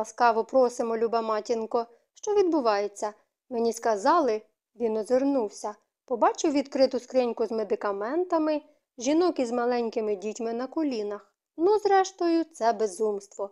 Ласкаво просимо, люба матінко. Що відбувається? Мені сказали, він озирнувся, побачив відкриту скриньку з медикаментами, жінок із маленькими дітьми на колінах. Ну, зрештою, це безумство.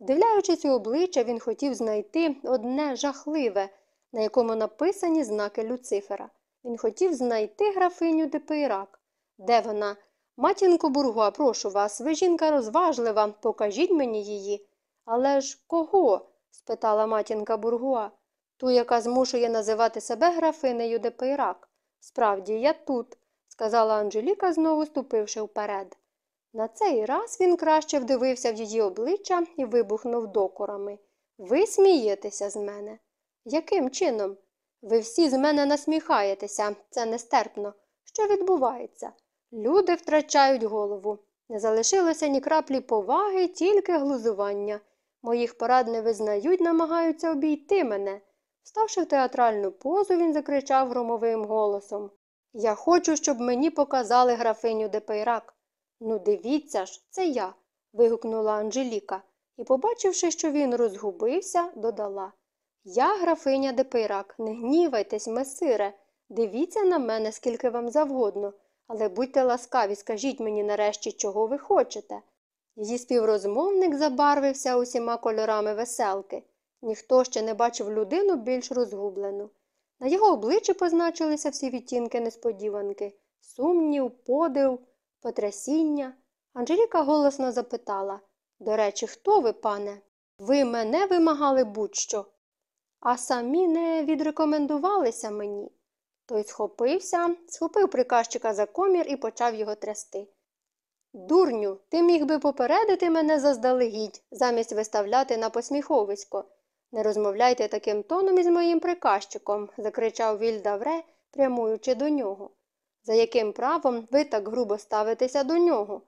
Вдивляючись у обличчя, він хотів знайти одне жахливе, на якому написані знаки Люцифера. Він хотів знайти графиню Депейрак. Де вона? Матінко Бургуа, прошу вас, ви жінка розважлива, покажіть мені її. Але ж кого? спитала матінка Бургуа. Ту, яка змушує називати себе графинею Депейрак. Справді, я тут, сказала Анжеліка, знову ступивши вперед. На цей раз він краще вдивився в її обличчя і вибухнув докорами. Ви смієтеся з мене. Яким чином? Ви всі з мене насміхаєтеся, це нестерпно. Що відбувається? Люди втрачають голову. Не залишилося ні краплі поваги, тільки глузування. Моїх порад не визнають, намагаються обійти мене. Вставши в театральну позу, він закричав громовим голосом Я хочу, щоб мені показали графиню Депейрак. Ну, дивіться ж, це я. вигукнула Анжеліка і, побачивши, що він розгубився, додала Я графиня Депейрак, не гнівайтесь, месире, дивіться на мене, скільки вам завгодно, але будьте ласкаві, скажіть мені нарешті, чого ви хочете. Її співрозмовник забарвився усіма кольорами веселки. Ніхто ще не бачив людину більш розгублену. На його обличчі позначилися всі відтінки несподіванки сумнів, подив, потрясіння. Анжеліка голосно запитала До речі, хто ви, пане? Ви мене вимагали будь-що, а самі не відрекомендувалися мені. Той схопився, схопив приказчика за комір і почав його трясти. Дурню, ти міг би попередити мене заздалегідь, замість виставляти на посміховисько. Не розмовляйте таким тоном із моїм приказчиком, закричав Вільдавре, прямуючи до нього. За яким правом ви так грубо ставитеся до нього?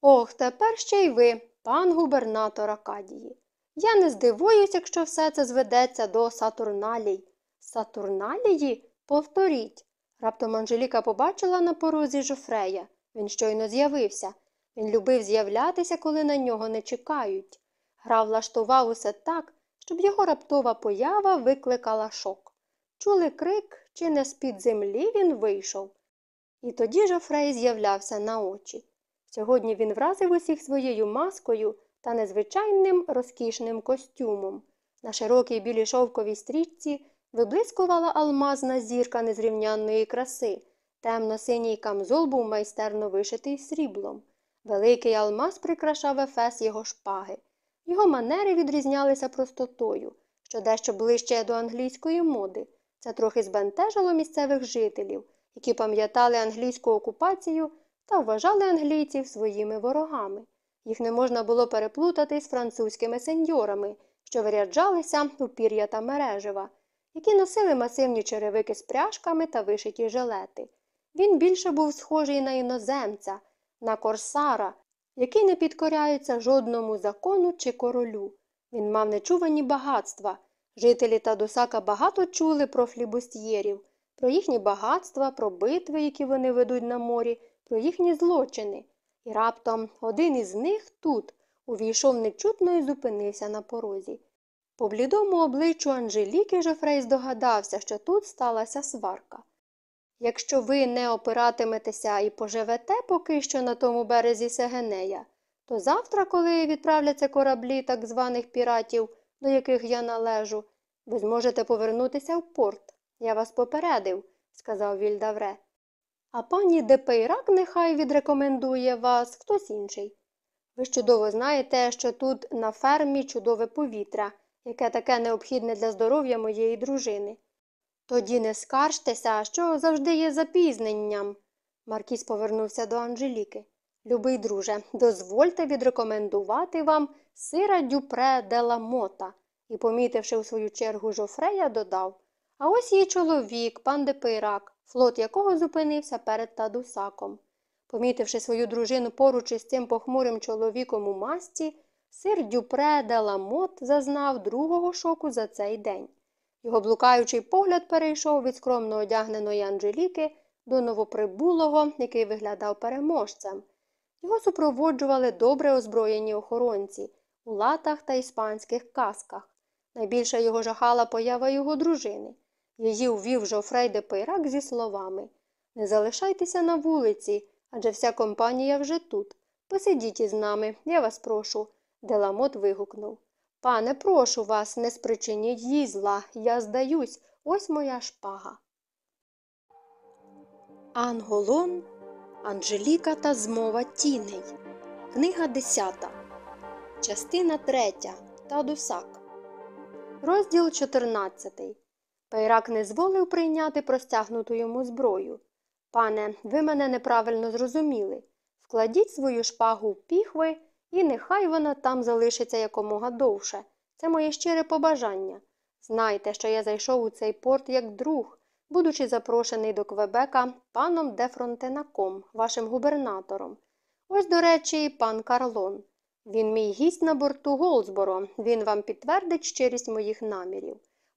Ох, тепер ще й ви, пан губернатор Акадії. Я не здивуюсь, якщо все це зведеться до Сатурналій. Сатурналії? Повторіть. Раптом Анжеліка побачила на порозі жофрея. Він щойно з'явився. Він любив з'являтися, коли на нього не чекають. Гра влаштував усе так, щоб його раптова поява викликала шок. Чули крик, чи не з-під землі він вийшов. І тоді Жофрей з'являвся на очі. Сьогодні він вразив усіх своєю маскою та незвичайним розкішним костюмом. На широкій білій шовковій стрічці виблискувала алмазна зірка незрівнянної краси. Темно-синій камзол був майстерно вишитий сріблом. Великий алмаз прикрашав ефес його шпаги. Його манери відрізнялися простотою, що дещо ближче до англійської моди. Це трохи збентежило місцевих жителів, які пам'ятали англійську окупацію та вважали англійців своїми ворогами. Їх не можна було переплутати з французькими сеньорами, що виряджалися у пір'я та мережева, які носили масивні черевики з пряжками та вишиті жилети. Він більше був схожий на іноземця, на корсара, який не підкоряється жодному закону чи королю. Він мав нечувані багатства. Жителі Тадусака багато чули про флібустьєрів, про їхні багатства, про битви, які вони ведуть на морі, про їхні злочини. І раптом один із них тут увійшов нечутно і зупинився на порозі. По блідому обличчю Анжеліки Жофрей здогадався, що тут сталася сварка. Якщо ви не опиратиметеся і поживете поки що на тому березі Сегенея, то завтра, коли відправляться кораблі так званих піратів, до яких я належу, ви зможете повернутися в порт. Я вас попередив, сказав Вільдавре. А пані Депейрак нехай відрекомендує вас хтось інший. Ви ж чудово знаєте, що тут на фермі чудове повітря, яке таке необхідне для здоров'я моєї дружини. Тоді не скаржтеся, що завжди із запізненням. Маркіс повернувся до Анжеліки. Любий друже, дозвольте відрекомендувати вам сира дюпре де ла мота і, помітивши у свою чергу жофрея, додав А ось її чоловік, пан Депейрак, флот якого зупинився перед Тадусаком. Помітивши свою дружину поруч із цим похмурим чоловіком у масті, сир дюпре де ла мот зазнав другого шоку за цей день. Його блукаючий погляд перейшов від скромно одягненої Анжеліки до новоприбулого, який виглядав переможцем. Його супроводжували добре озброєні охоронці. у латах та іспанських касках. Найбільше його жахала поява його дружини. Її увів Жофрей де Пейрак зі словами Не залишайтеся на вулиці, адже вся компанія вже тут. Посидіть із нами, я вас прошу. Деламот вигукнув. Пане, прошу вас, не спричиніть їй зла. Я здаюсь, ось моя шпага. Анголон, Анжеліка та змова тіней. Книга 10. Частина 3. Тадусак. Розділ 14. Пейрак не зволив прийняти простягнуту йому зброю. Пане, ви мене неправильно зрозуміли. Вкладіть свою шпагу в піхви, і нехай вона там залишиться якомога довше. Це моє щире побажання. Знайте, що я зайшов у цей порт як друг, будучи запрошений до Квебека паном де Фронтенаком, вашим губернатором. Ось, до речі, пан Карлон. Він мій гість на борту Голсборо, він вам підтвердить щирість моїх намірів.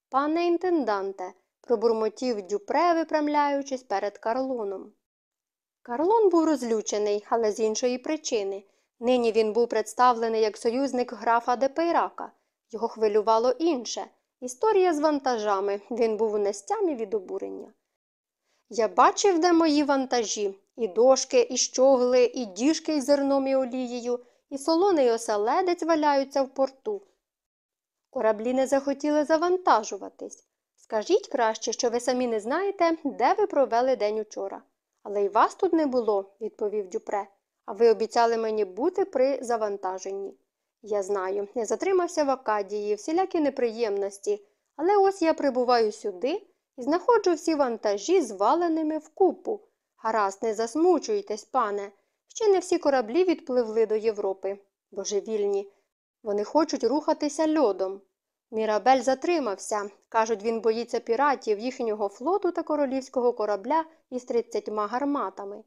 Пане інтенданте, пробурмотів дюпре, випрямляючись перед Карлоном. Карлон був розлючений, але з іншої причини. Нині він був представлений як союзник графа де Пейрака. Його хвилювало інше. Історія з вантажами. Він був у нестямі від обурення. Я бачив, де мої вантажі і дошки, і щогли, і діжки із зерном і олією, і солоний оселедець валяються в порту. Кораблі не захотіли завантажуватись. Скажіть краще, що ви самі не знаєте, де ви провели день учора. Але й вас тут не було, відповів Дюпре, а ви обіцяли мені бути при завантаженні. Я знаю, я затримався в Акадії, всілякі неприємності, але ось я прибуваю сюди і знаходжу всі вантажі зваленими в купу. Гаразд, не засмучуйтесь, пане. Ще не всі кораблі відпливли до Європи. Божевільні. Вони хочуть рухатися льодом. Мірабель затримався. Кажуть, він боїться піратів, їхнього флоту та королівського корабля із тридцятьма гарматами.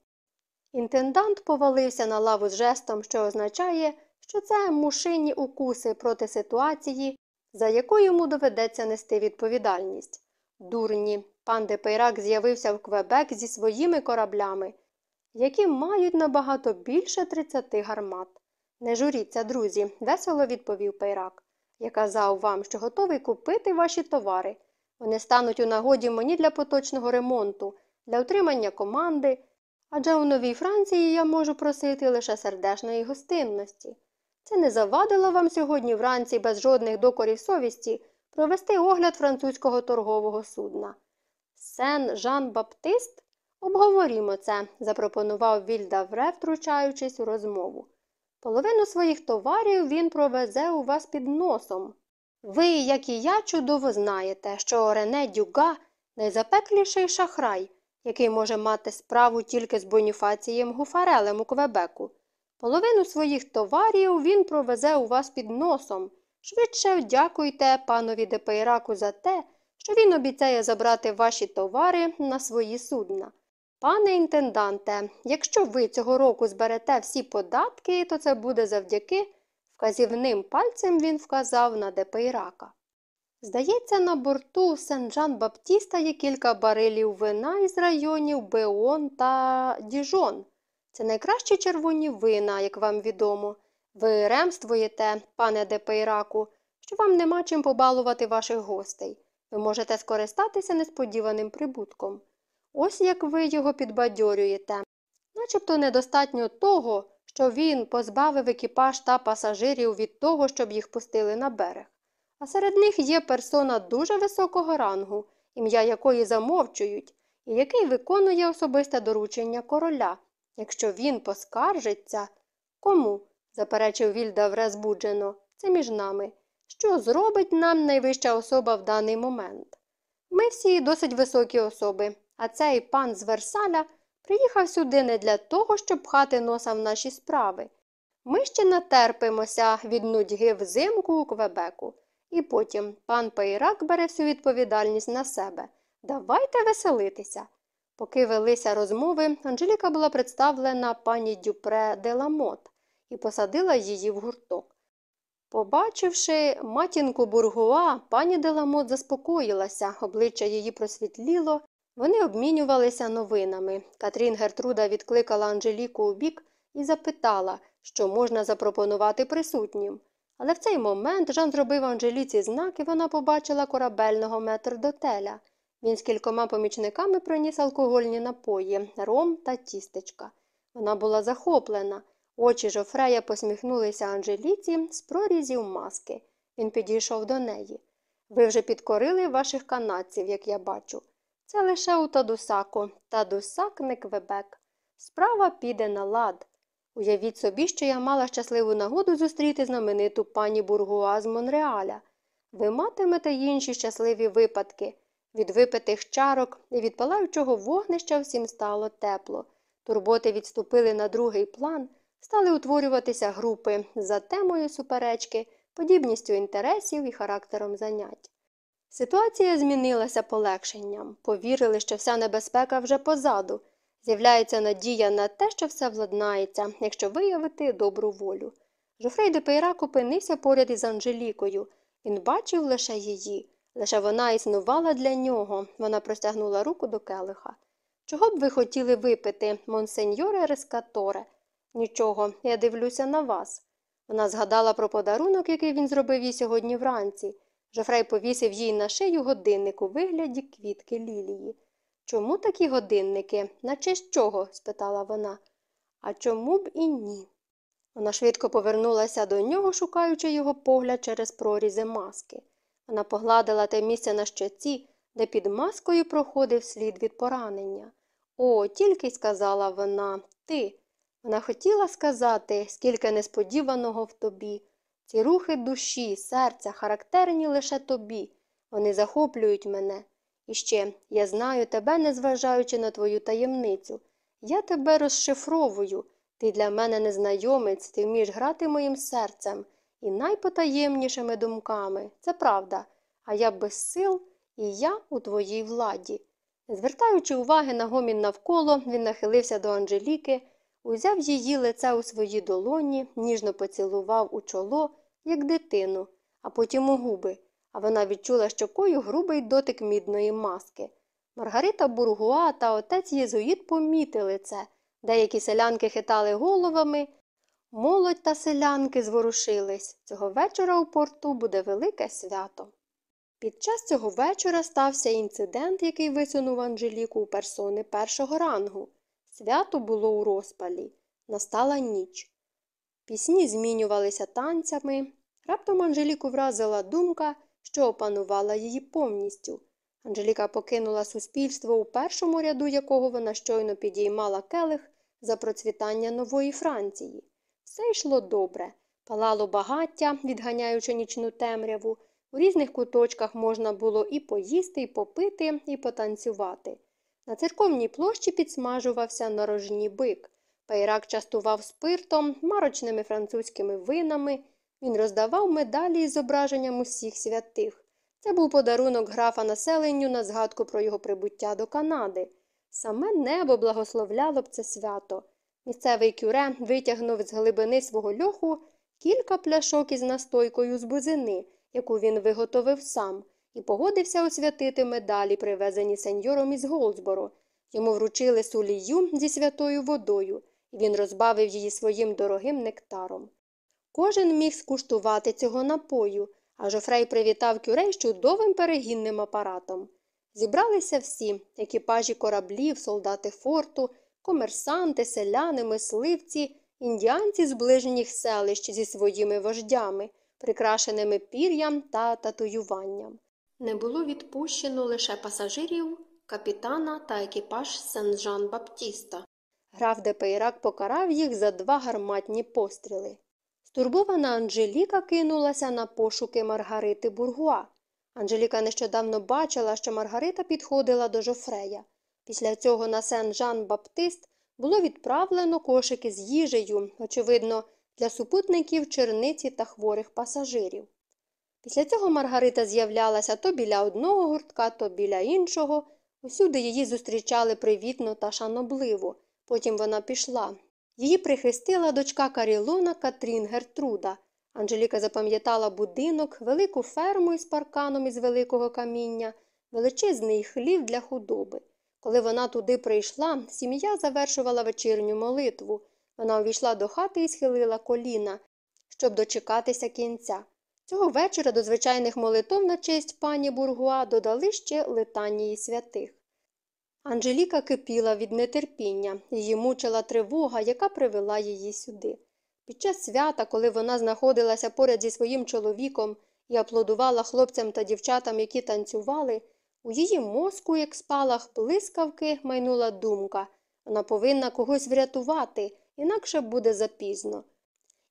Інтендант повалився на лаву з жестом, що означає, що це мушинні укуси проти ситуації, за яку йому доведеться нести відповідальність. Дурні, пан Депейрак з'явився в Квебек зі своїми кораблями, які мають набагато більше 30 гармат. Не журіться, друзі, весело відповів Пейрак. Я казав вам, що готовий купити ваші товари. Вони стануть у нагоді мені для поточного ремонту, для утримання команди, адже у Новій Франції я можу просити лише сердечної гостинності. Це не завадило вам сьогодні вранці без жодних докорів совісті провести огляд французького торгового судна. Сен Жан Баптист? Обговорімо це, запропонував Вільдавре, втручаючись у розмову. Половину своїх товарів він провезе у вас під носом. Ви, як і я, чудово знаєте, що Рене Дюга найзапекліший шахрай, який може мати справу тільки з Боніфацієм Гуфарелем у Квебеку. Половину своїх товарів він провезе у вас під носом. Швидше дякуйте панові Депейраку за те, що він обіцяє забрати ваші товари на свої судна. Пане інтенданте, якщо ви цього року зберете всі податки, то це буде завдяки вказівним пальцем він вказав на Депейрака. Здається, на борту Сен-Жан Баптіста є кілька барилів вина із районів Беон та Діжон. Це найкращі червоні вина, як вам відомо. Ви ремствуєте, пане Депейраку, що вам нема чим побалувати ваших гостей. Ви можете скористатися несподіваним прибутком. Ось як ви його підбадьорюєте. Начебто недостатньо того, що він позбавив екіпаж та пасажирів від того, щоб їх пустили на берег. А серед них є персона дуже високого рангу, ім'я якої замовчують, і який виконує особисте доручення короля. Якщо він поскаржиться, кому? заперечив Вільдавре збуджено, це між нами. Що зробить нам найвища особа в даний момент? Ми всі досить високі особи, а цей пан з Версаля приїхав сюди не для того, щоб пхати носа в наші справи. Ми ще натерпимося від нудьги взимку у Квебеку. І потім пан Пейрак бере всю відповідальність на себе. Давайте веселитися. Поки велися розмови, Анжеліка була представлена пані Дюпре де Ламот і посадила її в гурток. Побачивши матінку бургуа, пані Деламот заспокоїлася, обличчя її просвітліло, вони обмінювалися новинами. Катрін Гертруда відкликала Анжеліку у бік і запитала, що можна запропонувати присутнім. Але в цей момент Жан зробив Анжеліці знак, і вона побачила корабельного метрдотеля. Він з кількома помічниками приніс алкогольні напої, ром та тістечка. Вона була захоплена. Очі Жофрея посміхнулися Анжеліці з прорізів маски. Він підійшов до неї. Ви вже підкорили ваших канадців, як я бачу. Це лише у Тадусаку, Тадусак не Квебек. Справа піде на лад. Уявіть собі, що я мала щасливу нагоду зустріти знамениту пані Бургуа з Монреаля. Ви матимете інші щасливі випадки. Від випитих чарок і від палаючого вогнища всім стало тепло. Турботи відступили на другий план, стали утворюватися групи за темою суперечки, подібністю інтересів і характером занять. Ситуація змінилася полегшенням. Повірили, що вся небезпека вже позаду. З'являється надія на те, що все владнається, якщо виявити добру волю. Жофрей де Пейрак опинився поряд із Анжелікою. Він бачив лише її, лише вона існувала для нього. Вона простягнула руку до келиха. Чого б ви хотіли випити, монсеньоре Рескаторе? Нічого, я дивлюся на вас. Вона згадала про подарунок, який він зробив їй сьогодні вранці. Жофрей повісив їй на шию годинник у вигляді квітки лілії. Чому такі годинники? На честь чого? спитала вона. А чому б і ні? Вона швидко повернулася до нього, шукаючи його погляд через прорізи маски. Вона погладила те місце на щоці, де під маскою проходив слід від поранення. О, тільки й сказала вона, ти. Вона хотіла сказати, скільки несподіваного в тобі. Ці рухи душі, серця, характерні лише тобі. Вони захоплюють мене. І ще я знаю тебе, незважаючи на твою таємницю. Я тебе розшифровую. Ти для мене незнайомець, ти вмієш грати моїм серцем і найпотаємнішими думками. Це правда. А я без сил, і я у твоїй владі. Звертаючи уваги на гомін навколо, він нахилився до Анжеліки, узяв її лице у свої долоні, ніжно поцілував у чоло, як дитину, а потім у губи, а вона відчула щокою грубий дотик мідної маски. Маргарита Бургуа та отець Єзуїт помітили це. Деякі селянки хитали головами. Молодь та селянки зворушились. Цього вечора у порту буде велике свято. Під час цього вечора стався інцидент, який висунув Анжеліку у персони першого рангу. Свято було у розпалі. Настала ніч. Пісні змінювалися танцями. Раптом Анжеліку вразила думка, що опанувала її повністю. Анжеліка покинула суспільство, у першому ряду якого вона щойно підіймала келих за процвітання нової Франції. Все йшло добре. Палало багаття, відганяючи нічну темряву. У різних куточках можна було і поїсти, і попити, і потанцювати. На церковній площі підсмажувався нарожній бик. Пайрак частував спиртом, марочними французькими винами. Він роздавав медалі із зображенням усіх святих. Це був подарунок графа населенню на згадку про його прибуття до Канади. Саме небо благословляло б це свято. Місцевий кюре витягнув з глибини свого льоху кілька пляшок із настойкою з бузини, яку він виготовив сам, і погодився освятити медалі, привезені сеньором із Голдсборо. Йому вручили сулію зі святою водою, і він розбавив її своїм дорогим нектаром. Кожен міг скуштувати цього напою, а Жофрей привітав кюрей чудовим перегінним апаратом. Зібралися всі екіпажі кораблів, солдати форту, комерсанти, селяни, мисливці, індіанці з ближніх селищ зі своїми вождями, прикрашеними пір'ям та татуюванням. Не було відпущено лише пасажирів, капітана та екіпаж сен жан Баптіста. Граф де Пейрак покарав їх за два гарматні постріли. Стурбована Анжеліка кинулася на пошуки Маргарити Бургуа. Анжеліка нещодавно бачила, що Маргарита підходила до Жофрея. Після цього на сен Жан Баптист було відправлено кошики з їжею, очевидно, для супутників черниці та хворих пасажирів. Після цього Маргарита з'являлася то біля одного гуртка, то біля іншого. Усюди її зустрічали привітно та шанобливо. Потім вона пішла. Її прихистила дочка Карілона Катрін Гертруда. Анжеліка запам'ятала будинок, велику ферму із парканом із великого каміння, величезний хлів для худоби. Коли вона туди прийшла, сім'я завершувала вечірню молитву. Вона увійшла до хати і схилила коліна, щоб дочекатися кінця. Цього вечора до звичайних молитов на честь пані Бургуа додали ще литанії святих. Анжеліка кипіла від нетерпіння, її мучила тривога, яка привела її сюди. Під час свята, коли вона знаходилася поряд зі своїм чоловіком і аплодувала хлопцям та дівчатам, які танцювали, у її мозку, як спалах блискавки, майнула думка вона повинна когось врятувати, інакше буде запізно.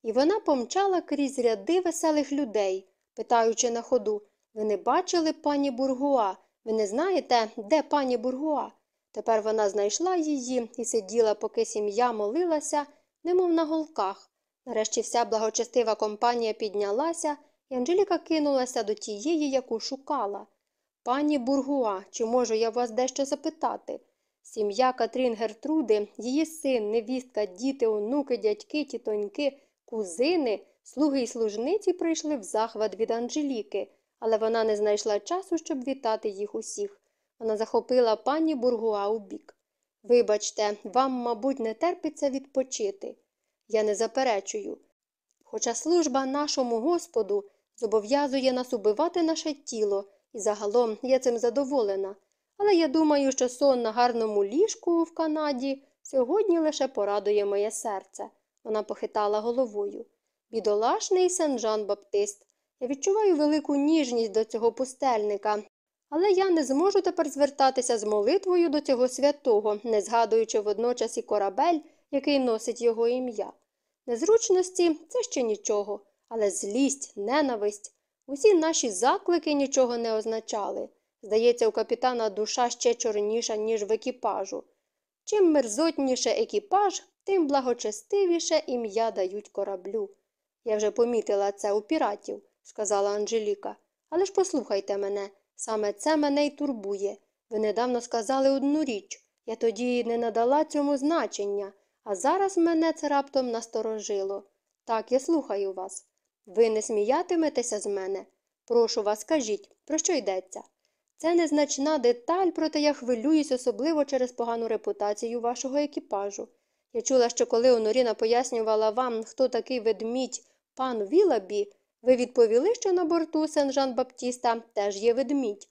І вона помчала крізь ряди веселих людей, питаючи на ходу Ви не бачили пані Бургуа? Ви не знаєте, де пані Бургуа? Тепер вона знайшла її і сиділа, поки сім'я молилася, немов на голках. Нарешті вся благочестива компанія піднялася, і Анжеліка кинулася до тієї, яку шукала. Пані Бургуа, чи можу я вас дещо запитати? Сім'я Катрін Гертруди, її син, невістка, діти, онуки, дядьки, тітоньки, кузини, слуги й служниці прийшли в захват від Анжеліки, але вона не знайшла часу, щоб вітати їх усіх. Вона захопила пані Бургуа у бік. Вибачте, вам, мабуть, не терпиться відпочити. Я не заперечую. Хоча служба нашому Господу зобов'язує нас убивати наше тіло, і загалом я цим задоволена. Але я думаю, що сон на гарному ліжку в Канаді сьогодні лише порадує моє серце. Вона похитала головою. Бідолашний сен Жан Баптист. Я відчуваю велику ніжність до цього пустельника, але я не зможу тепер звертатися з молитвою до цього святого, не згадуючи водночас і корабель, який носить його ім'я. Незручності це ще нічого, але злість, ненависть. Усі наші заклики нічого не означали. Здається, у капітана душа ще чорніша, ніж в екіпажу. Чим мерзотніше екіпаж, тим благочестивіше ім'я дають кораблю. Я вже помітила це у піратів, сказала Анжеліка. Але ж послухайте мене, саме це мене й турбує. Ви недавно сказали одну річ. Я тоді не надала цьому значення, а зараз мене це раптом насторожило. Так, я слухаю вас. Ви не сміятиметеся з мене? Прошу вас, скажіть, про що йдеться? Це незначна деталь, проте я хвилююсь особливо через погану репутацію вашого екіпажу. Я чула, що коли Оноріна пояснювала вам, хто такий ведмідь пан Вілабі, ви відповіли, що на борту сен Жан Баптіста теж є ведмідь.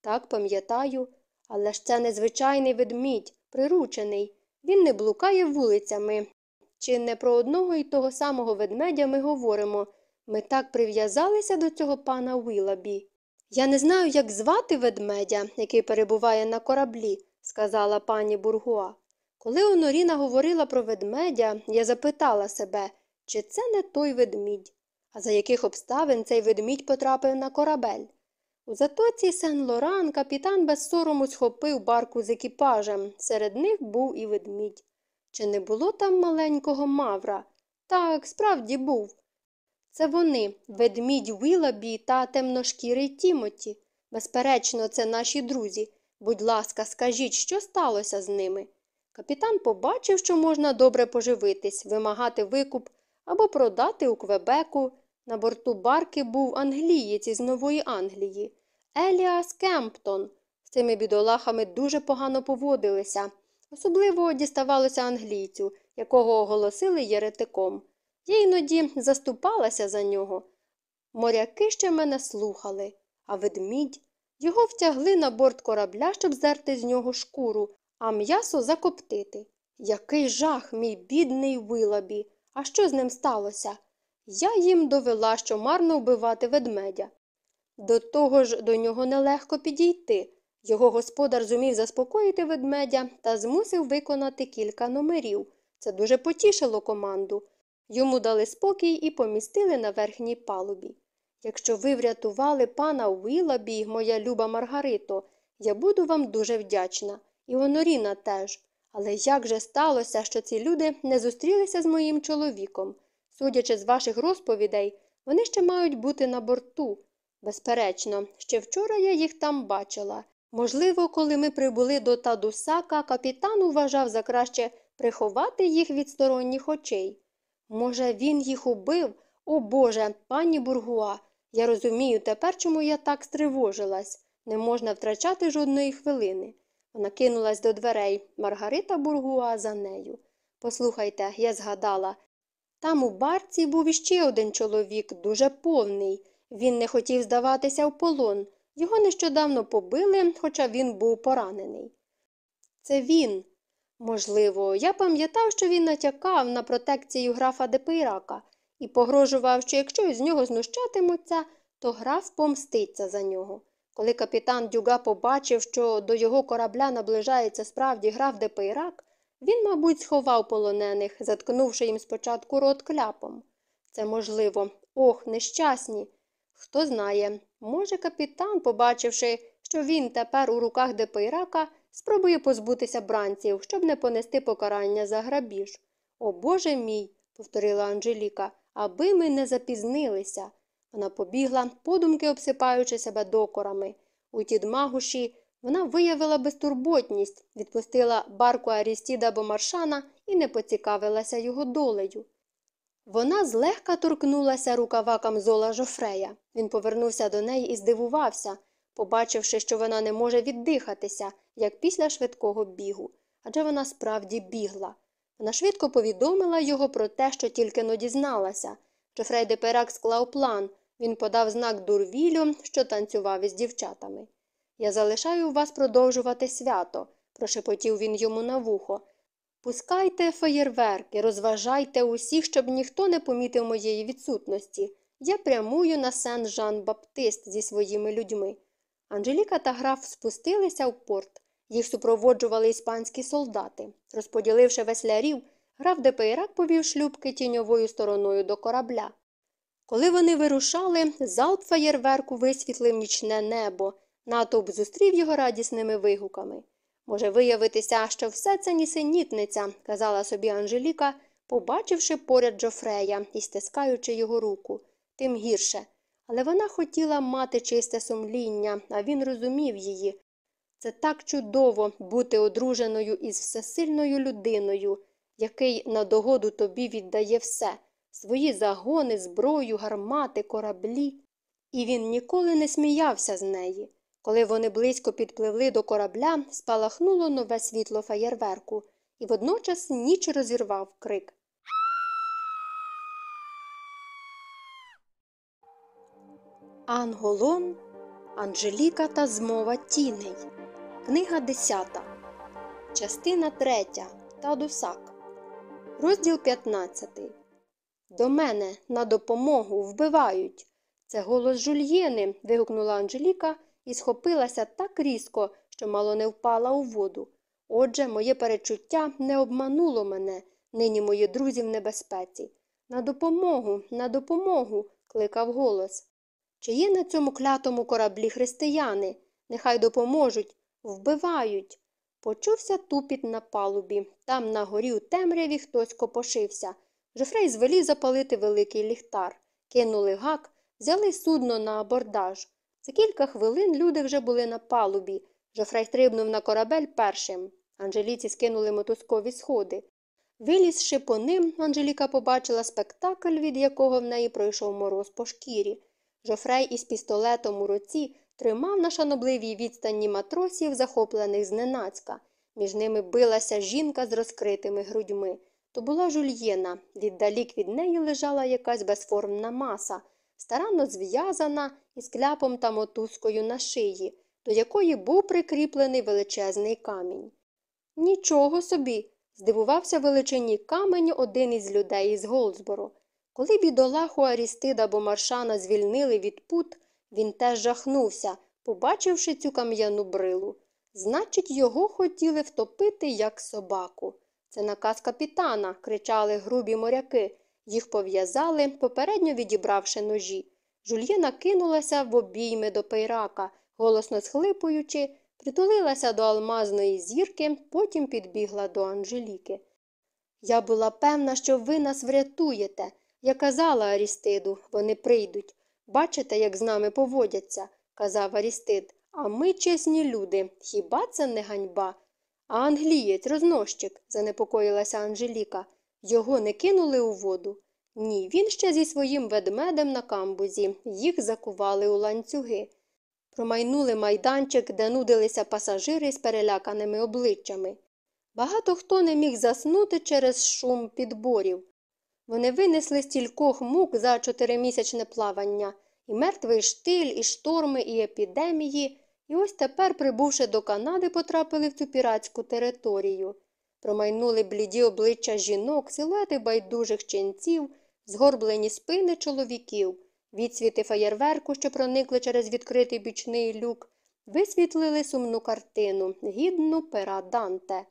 Так, пам'ятаю, але ж це незвичайний ведмідь, приручений. Він не блукає вулицями. Чи не про одного і того самого ведмедя ми говоримо? Ми так прив'язалися до цього пана Вілабі. Я не знаю, як звати ведмедя, який перебуває на кораблі, сказала пані Бургуа. Коли Оноріна говорила про ведмедя, я запитала себе, чи це не той ведмідь, а за яких обставин цей ведмідь потрапив на корабель. У затоці Сен Лоран капітан без сорому схопив барку з екіпажем. Серед них був і ведмідь. Чи не було там маленького мавра? Так, справді був. Це вони, ведмідь Вілабі та темношкірий Тімоті. Безперечно, це наші друзі. Будь ласка, скажіть, що сталося з ними? Капітан побачив, що можна добре поживитись, вимагати викуп або продати у Квебеку. На борту барки був англієць із Нової Англії. Еліас Кемптон. З цими бідолахами дуже погано поводилися. Особливо діставалося англійцю, якого оголосили єретиком. Я іноді заступалася за нього. Моряки ще мене слухали, а ведмідь його втягли на борт корабля, щоб здерти з нього шкуру, а м'ясо закоптити. Який жах, мій бідний вилабі. А що з ним сталося? Я їм довела, що марно вбивати ведмедя. До того ж, до нього нелегко підійти. Його господар зумів заспокоїти ведмедя та змусив виконати кілька номерів. Це дуже потішило команду. Йому дали спокій і помістили на верхній палубі. Якщо ви врятували пана Уілабі, моя люба Маргарито, я буду вам дуже вдячна, і Оноріна теж. Але як же сталося, що ці люди не зустрілися з моїм чоловіком? Судячи з ваших розповідей, вони ще мають бути на борту. Безперечно, ще вчора я їх там бачила. Можливо, коли ми прибули до Тадусака, капітан вважав за краще приховати їх від сторонніх очей. Може, він їх убив? О Боже, пані Бургуа. Я розумію тепер, чому я так стривожилась. Не можна втрачати жодної хвилини. Вона кинулась до дверей. Маргарита Бургуа за нею. Послухайте, я згадала. Там у барці був іще один чоловік, дуже повний. Він не хотів здаватися в полон. Його нещодавно побили, хоча він був поранений. Це він. Можливо, я пам'ятав, що він натякав на протекцію графа Депейрака і погрожував, що якщо з нього знущатимуться, то граф помститься за нього. Коли капітан Дюга побачив, що до його корабля наближається справді граф Депейрак, він, мабуть, сховав полонених, заткнувши їм спочатку рот кляпом. Це можливо, ох, нещасні. Хто знає, може, капітан, побачивши, що він тепер у руках Депейрака, спробує позбутися бранців, щоб не понести покарання за грабіж. О Боже мій, повторила Анжеліка, аби ми не запізнилися. Вона побігла, подумки обсипаючи себе докорами. У тідмагуші вона виявила безтурботність, відпустила барку Арістіда Бомаршана і не поцікавилася його долею. Вона злегка торкнулася рукава камзола Жофрея. Він повернувся до неї і здивувався, побачивши, що вона не може віддихатися, як після швидкого бігу. Адже вона справді бігла. Вона швидко повідомила його про те, що тільки но дізналася. Жофрей де Перак склав план. Він подав знак дурвілю, що танцював із дівчатами. Я залишаю вас продовжувати свято, прошепотів він йому на вухо. Пускайте феєрверки, розважайте усіх, щоб ніхто не помітив моєї відсутності. Я прямую на сен Жан Баптист зі своїми людьми. Анжеліка та граф спустилися в порт. Їх супроводжували іспанські солдати. Розподіливши веслярів, граф Депейрак повів шлюпки тіньовою стороною до корабля. Коли вони вирушали, залп феєрверку висвітлив нічне небо, натовп зустрів його радісними вигуками. Може виявитися, що все це нісенітниця, казала собі Анжеліка, побачивши поряд Жофрея і стискаючи його руку. Тим гірше. Але вона хотіла мати чисте сумління, а він розумів її. Це так чудово бути одруженою із всесильною людиною, який на догоду тобі віддає все свої загони, зброю, гармати, кораблі. І він ніколи не сміявся з неї. Коли вони близько підпливли до корабля, спалахнуло нове світло фаєрверку, і водночас ніч розірвав крик. Анголон, Анжеліка та змова тіней. Книга 10. Частина 3. Тадусак. Розділ 15. До мене на допомогу вбивають. Це голос жульєни. вигукнула Анжеліка і схопилася так різко, що мало не впала у воду. Отже, моє перечуття не обмануло мене, нині мої друзі в небезпеці. На допомогу, на допомогу. кликав голос. Чи є на цьому клятому кораблі християни? Нехай допоможуть, вбивають. Почувся тупіт на палубі. Там на горі у темряві хтось копошився. Жофрей звелів запалити великий ліхтар. Кинули гак, взяли судно на абордаж. За кілька хвилин люди вже були на палубі. Жофрей стрибнув на корабель першим. Анжеліці скинули мотузкові сходи. Вилізши по ним, Анжеліка побачила спектакль, від якого в неї пройшов мороз по шкірі. Жофрей із пістолетом у руці тримав на шанобливій відстані матросів, захоплених зненацька. Між ними билася жінка з розкритими грудьми. То була жульєна. Віддалік від неї лежала якась безформна маса, старанно зв'язана із кляпом та мотузкою на шиї, до якої був прикріплений величезний камінь. Нічого собі. здивувався величині каменю один із людей із Голдсборо. Коли бідолаху Арістида або Маршана звільнили від пут, він теж жахнувся, побачивши цю кам'яну брилу. Значить, його хотіли втопити, як собаку. Це наказ капітана, кричали грубі моряки. Їх пов'язали, попередньо відібравши ножі. Жульєна кинулася в обійми до пейрака, голосно схлипуючи, притулилася до алмазної зірки, потім підбігла до Анжеліки. Я була певна, що ви нас врятуєте. Я казала Арістиду, вони прийдуть. Бачите, як з нами поводяться, казав Арістид. А ми чесні люди. Хіба це не ганьба? А англієць, рознощик, занепокоїлася Анжеліка. Його не кинули у воду. Ні, він ще зі своїм ведмедем на камбузі. Їх закували у ланцюги. Промайнули майданчик, де нудилися пасажири з переляканими обличчями. Багато хто не міг заснути через шум підборів. Вони винесли стількох мук за чотиримісячне плавання, і мертвий штиль, і шторми, і епідемії, і ось тепер, прибувши до Канади, потрапили в цю піратську територію. Промайнули бліді обличчя жінок, силуети байдужих ченців, згорблені спини чоловіків, відсвіти фаєрверку, що проникли через відкритий бічний люк, висвітлили сумну картину, гідну пера Данте.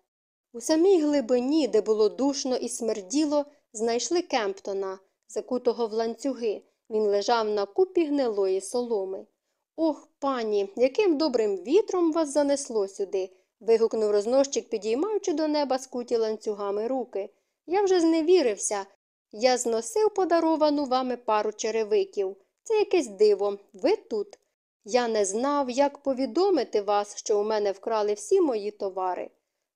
У самій глибині, де було душно і смерділо, знайшли Кемптона, закутого в ланцюги. Він лежав на купі гнилої соломи. Ох, пані, яким добрим вітром вас занесло сюди. Вигукнув рознощик, підіймаючи до неба скуті ланцюгами руки. Я вже зневірився. Я зносив подаровану вами пару черевиків. Це якесь диво. Ви тут. Я не знав, як повідомити вас, що у мене вкрали всі мої товари.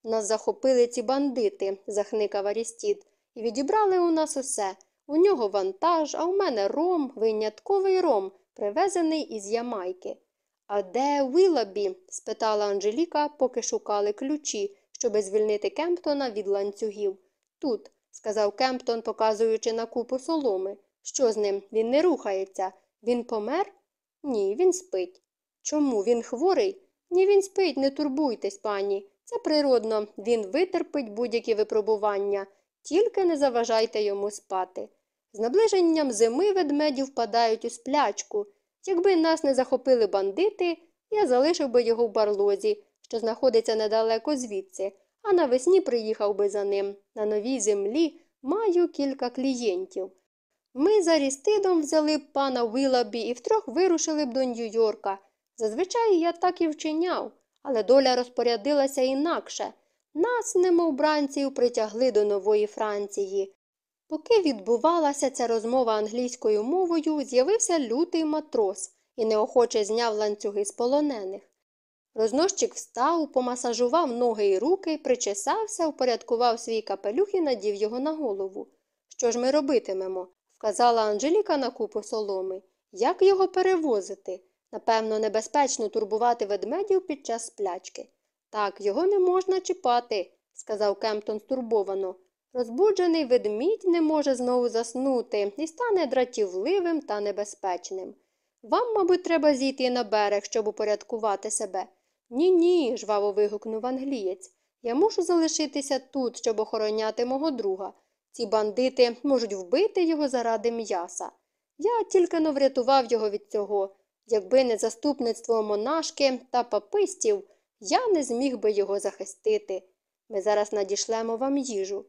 Нас захопили ці бандити, захникав Арістід, і відібрали у нас усе. У нього вантаж, а у мене ром, винятковий ром, привезений із Ямайки. А де Уілабі? спитала Анжеліка, поки шукали ключі, щоби звільнити Кемптона від ланцюгів. Тут, сказав Кемптон, показуючи на купу соломи. Що з ним? Він не рухається. Він помер? Ні, він спить. Чому він хворий? Ні, він спить, не турбуйтесь, пані. Це природно, він витерпить будь-які випробування, тільки не заважайте йому спати. З наближенням зими ведмеді впадають у сплячку. Якби нас не захопили бандити, я залишив би його в барлозі, що знаходиться недалеко звідси, а навесні приїхав би за ним. На новій землі маю кілька клієнтів. Ми за Рістидом взяли б пана Вилабі і втрьох вирушили б до Нью-Йорка. Зазвичай я так і вчиняв, але доля розпорядилася інакше. Нас, немов бранців, притягли до нової Франції. Поки відбувалася ця розмова англійською мовою, з'явився лютий матрос і неохоче зняв ланцюги з полонених. Рознощик встав, помасажував ноги й руки, причесався, упорядкував свій капелюх і надів його на голову. Що ж ми робитимемо? вказала Анжеліка на купу соломи. Як його перевозити? Напевно, небезпечно турбувати ведмедів під час сплячки. Так, його не можна чіпати, сказав Кемптон стурбовано. Розбуджений ведмідь не може знову заснути і стане дратівливим та небезпечним. Вам, мабуть, треба зійти на берег, щоб упорядкувати себе. Ні, ні, жваво вигукнув англієць. Я мушу залишитися тут, щоб охороняти мого друга. Ці бандити можуть вбити його заради м'яса. Я тільки но врятував його від цього. Якби не заступництво монашки та папистів, я не зміг би його захистити. Ми зараз надішлемо вам їжу.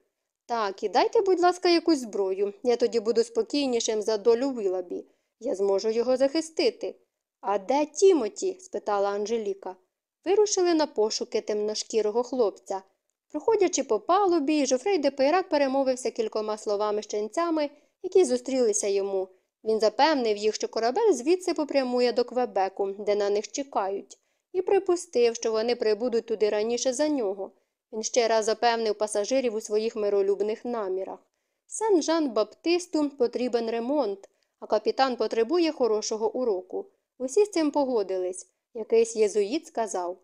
Так, і дайте, будь ласка, якусь зброю. Я тоді буду спокійнішим за долю Вилабі. Я зможу його захистити. А де Тімоті? спитала Анжеліка. Вирушили на пошуки темношкірого хлопця. Проходячи по палубі, Жофрей де Пейрак перемовився кількома словами щенцями, які зустрілися йому. Він запевнив їх, що корабель звідси попрямує до Квебеку, де на них чекають, і припустив, що вони прибудуть туди раніше за нього. Він ще раз запевнив пасажирів у своїх миролюбних намірах. Сен Жан Баптисту потрібен ремонт, а капітан потребує хорошого уроку. Усі з цим погодились. Якийсь єзуїт сказав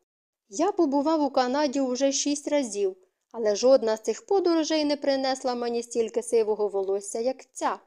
Я побував у Канаді уже шість разів, але жодна з цих подорожей не принесла мені стільки сивого волосся, як ця.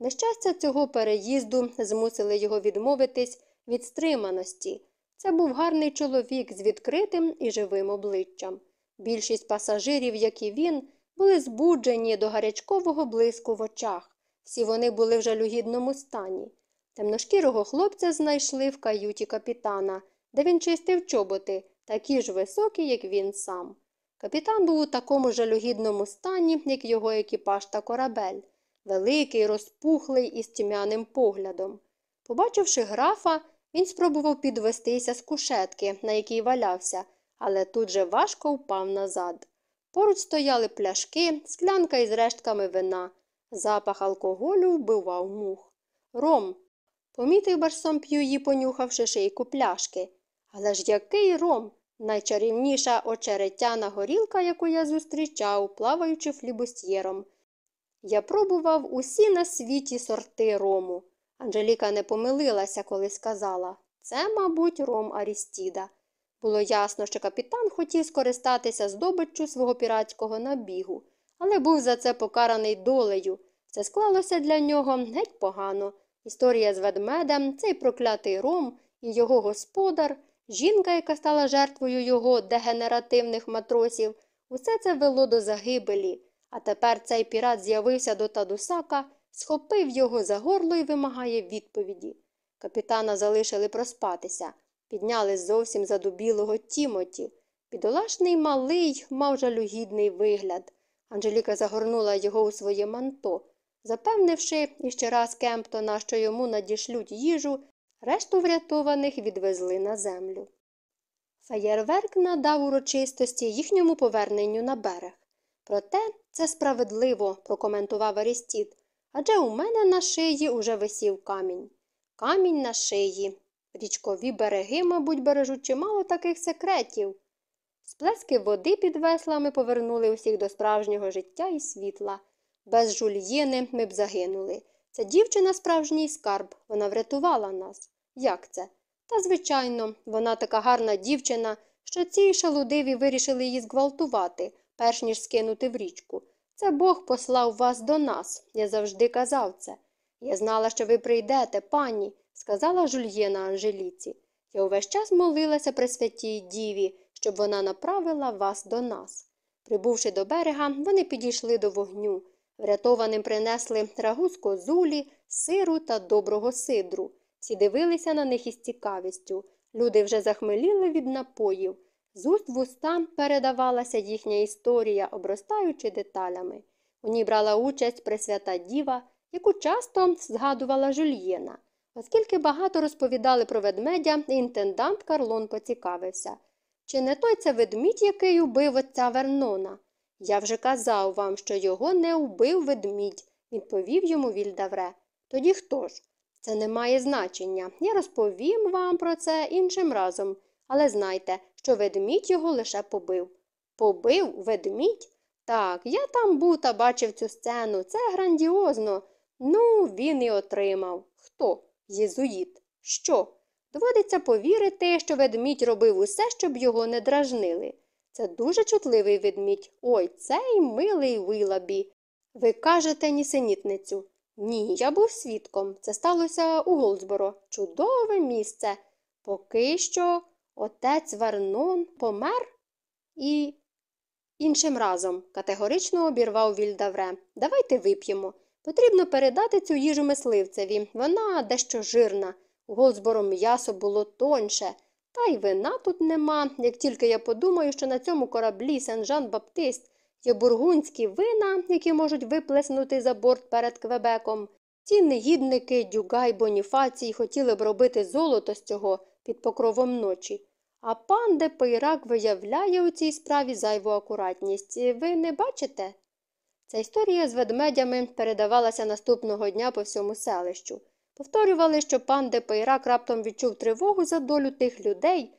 Нещастя цього переїзду змусили його відмовитись від стриманості. Це був гарний чоловік з відкритим і живим обличчям. Більшість пасажирів, як і він, були збуджені до гарячкового блиску в очах. Всі вони були в жалюгідному стані. Темношкірого хлопця знайшли в каюті капітана, де він чистив чоботи, такі ж високі, як він сам. Капітан був у такому жалюгідному стані, як його екіпаж та корабель, великий, розпухлий із тьмяним поглядом. Побачивши графа, він спробував підвестися з кушетки, на якій валявся, але тут же важко впав назад. Поруч стояли пляшки, склянка із рештками вина. Запах алкоголю вбивав мух. Ром. Помітив Барсон П'юї, понюхавши шийку пляшки. Але ж який ром? Найчарівніша очеретяна горілка, яку я зустрічав, плаваючи флібустьєром. Я пробував усі на світі сорти рому. Анжеліка не помилилася, коли сказала це, мабуть, ром Арістіда. Було ясно, що капітан хотів скористатися здобиччю свого піратського набігу, але був за це покараний долею. Це склалося для нього геть погано. Історія з ведмедем, цей проклятий ром і його господар, жінка, яка стала жертвою його дегенеративних матросів, усе це вело до загибелі. А тепер цей пірат з'явився до Тадусака, схопив його за горло і вимагає відповіді. Капітана залишили проспатися, підняли зовсім задубілого Тімоті. Бідолашний малий мав жалюгідний вигляд. Анжеліка загорнула його у своє манто, запевнивши іще раз Кемптона, що йому надішлють їжу, решту врятованих відвезли на землю. Феєрверк надав урочистості їхньому поверненню на берег. Проте це справедливо, прокоментував Арістід, адже у мене на шиї уже висів камінь. Камінь на шиї. Річкові береги, мабуть, бережуть чимало таких секретів. Сплески води під веслами повернули усіх до справжнього життя і світла. Без жульєни ми б загинули. Ця дівчина справжній скарб, вона врятувала нас. Як це? Та, звичайно, вона така гарна дівчина, що ці шалудиві вирішили її зґвалтувати, перш ніж скинути в річку. Це Бог послав вас до нас, я завжди казав це. Я знала, що ви прийдете, пані, сказала жульєна Анжеліці. Я увесь час молилася при святій діві, щоб вона направила вас до нас. Прибувши до берега, вони підійшли до вогню. Врятованим принесли рагу з козулі, сиру та доброго сидру. Всі дивилися на них із цікавістю. Люди вже захмеліли від напоїв. З уст в уста передавалася їхня історія, обростаючи деталями. У ній брала участь Пресвята Діва, яку часто згадувала Жульєна. Оскільки багато розповідали про ведмедя, інтендант Карлон поцікавився. Чи не той це ведмідь, який убив отця Вернона? Я вже казав вам, що його не убив ведмідь, відповів йому Вільдавре. Тоді хто ж? Це не має значення. Я розповім вам про це іншим разом, але знайте, що ведмідь його лише побив. Побив ведмідь? Так, я там був та бачив цю сцену. Це грандіозно. Ну, він і отримав. Хто? Єзуїт. Що? Доводиться повірити, що ведмідь робив усе, щоб його не дражнили. Це дуже чутливий ведмідь. Ой, цей милий вилабі. Ви кажете нісенітницю. Ні, я був свідком. Це сталося у Голдсборо. Чудове місце. Поки що отець Вернон помер і. Іншим разом категорично обірвав Вільдавре. Давайте вип'ємо. Потрібно передати цю їжу мисливцеві. Вона дещо жирна. У Голдсборо м'ясо було тоньше. Та й вина тут нема. Як тільки я подумаю, що на цьому кораблі Сен-Жан Баптист є бургундські вина, які можуть виплеснути за борт перед Квебеком. Ці негідники Дюга й Боніфацій хотіли б робити золото з цього під покровом ночі. А пан де Пейрак виявляє у цій справі зайву акуратність. Ви не бачите? Ця історія з ведмедями передавалася наступного дня по всьому селищу. Повторювали, що пан де Пейрак раптом відчув тривогу за долю тих людей,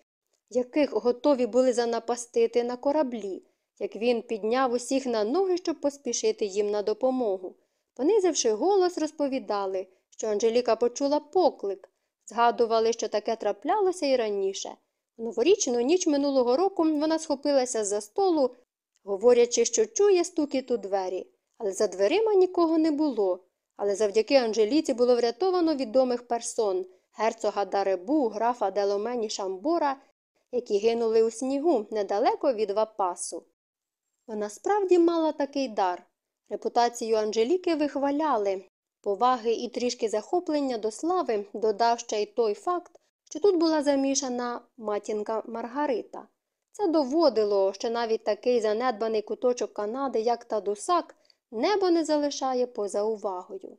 яких готові були занапастити на кораблі, як він підняв усіх на ноги, щоб поспішити їм на допомогу. Понизивши голос, розповідали, що Анжеліка почула поклик, згадували, що таке траплялося і раніше. У новорічну ніч минулого року вона схопилася за столу, говорячи, що чує стукіт у двері, але за дверима нікого не було. Але завдяки Анжеліці було врятовано відомих персон герцога Даребу, графа Деломені Шамбора, які гинули у снігу недалеко від Вапасу. Вона справді мала такий дар. Репутацію Анжеліки вихваляли. Поваги і трішки захоплення до слави додав ще й той факт, що тут була замішана матінка Маргарита. Це доводило, що навіть такий занедбаний куточок Канади, як Тадусак, небо не залишає поза увагою.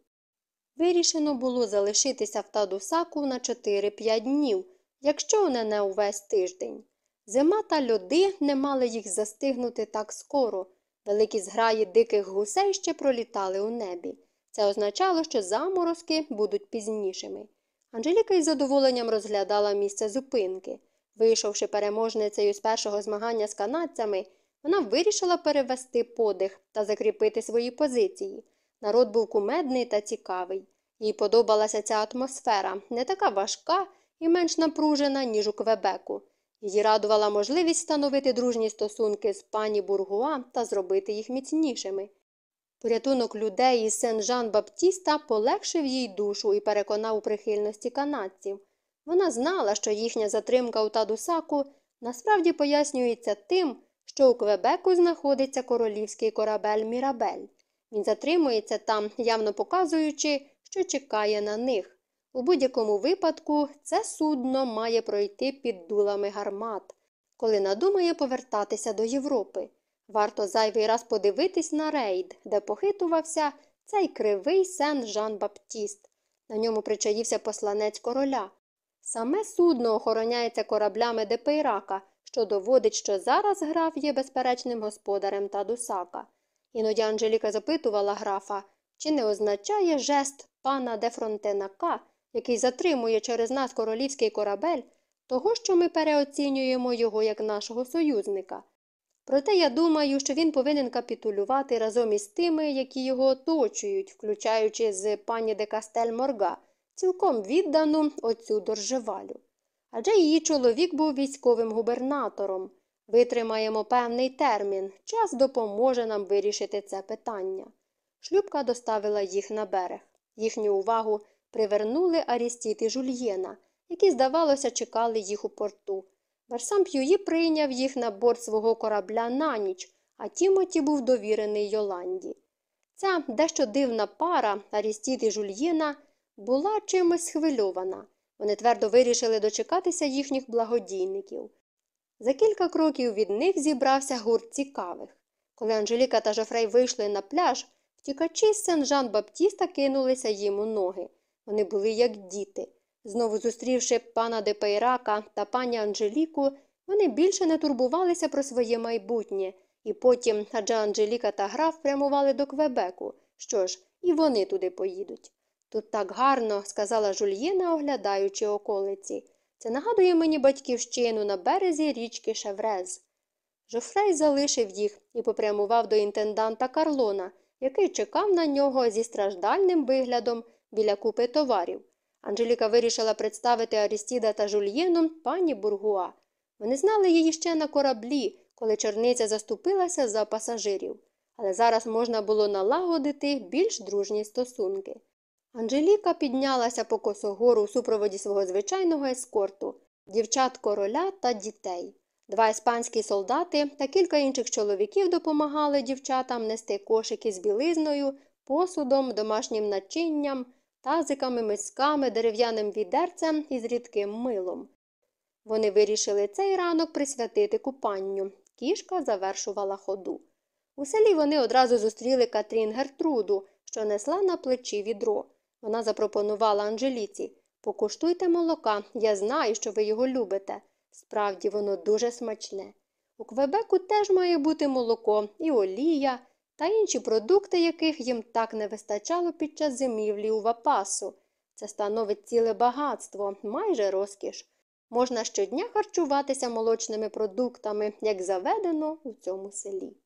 Вирішено було залишитися в Тадусаку на 4-5 днів, якщо не не увесь тиждень. Зима та льоди не мали їх застигнути так скоро. Великі зграї диких гусей ще пролітали у небі. Це означало, що заморозки будуть пізнішими. Анжеліка із задоволенням розглядала місце зупинки. Вийшовши переможницею з першого змагання з канадцями, вона вирішила перевести подих та закріпити свої позиції. Народ був кумедний та цікавий. Їй подобалася ця атмосфера, не така важка і менш напружена, ніж у Квебеку. Її радувала можливість встановити дружні стосунки з пані Бургуа та зробити їх міцнішими. Порятунок людей із Сен-Жан-Баптіста полегшив їй душу і переконав у прихильності канадців. Вона знала, що їхня затримка у Тадусаку насправді пояснюється тим, що у Квебеку знаходиться королівський корабель Мірабель. Він затримується там, явно показуючи, що чекає на них. У будь-якому випадку це судно має пройти під дулами гармат, коли надумає повертатися до Європи. Варто зайвий раз подивитись на рейд, де похитувався цей кривий Сен-Жан-Баптіст. На ньому причаївся посланець короля. Саме судно охороняється кораблями Депейрака, що доводить, що зараз граф є безперечним господарем Тадуссака. Іноді Анжеліка запитувала графа, чи не означає жест пана де Фронтенака, який затримує через нас королівський корабель, того, що ми переоцінюємо його як нашого союзника. Проте я думаю, що він повинен капітулювати разом із тими, які його оточують, включаючи з пані де Кастель Морга, цілком віддану оцю доржевалю. Адже її чоловік був військовим губернатором. Витримаємо певний термін, час допоможе нам вирішити це питання. Шлюпка доставила їх на берег. Їхню увагу привернули Арістід і Жульєна, які, здавалося, чекали їх у порту. Барсемпюї прийняв їх на борт свого корабля на ніч, а Тімоті був довірений Йоланді. Ця дещо дивна пара Арістід і Жульєна була чимось схвильована. Вони твердо вирішили дочекатися їхніх благодійників. За кілька кроків від них зібрався гурт цікавих. Коли Анжеліка та Жофрей вийшли на пляж, втікачі з Сен-Жан-Баптіста кинулися їм у ноги. Вони були як діти. Знову зустрівши пана Депейрака та пані Анжеліку, вони більше не турбувалися про своє майбутнє, і потім, адже Анжеліка та граф прямували до Квебеку. Що ж, і вони туди поїдуть. Тут так гарно, сказала Жульєна, оглядаючи околиці. Це нагадує мені батьківщину на березі річки Шеврез. Жофрей залишив їх і попрямував до інтенданта Карлона, який чекав на нього зі страждальним виглядом біля купи товарів. Анжеліка вирішила представити Арістіда та Жульєну пані Бургуа. Вони знали її ще на кораблі, коли черниця заступилася за пасажирів, але зараз можна було налагодити більш дружні стосунки. Анжеліка піднялася по косогору у супроводі свого звичайного ескорту, дівчат короля та дітей. Два іспанські солдати та кілька інших чоловіків допомагали дівчатам нести кошики з білизною, посудом, домашнім начинням, тазиками, мисками, дерев'яним відерцем і з рідким милом. Вони вирішили цей ранок присвятити купанню. Кішка завершувала ходу. У селі вони одразу зустріли Катрін Гертруду, що несла на плечі відро. Вона запропонувала Анжеліці Покуштуйте молока, я знаю, що ви його любите. Справді, воно дуже смачне. У Квебеку теж має бути молоко і олія та інші продукти, яких їм так не вистачало під час зимівлі у Вапасу. Це становить ціле багатство, майже розкіш. Можна щодня харчуватися молочними продуктами, як заведено у цьому селі.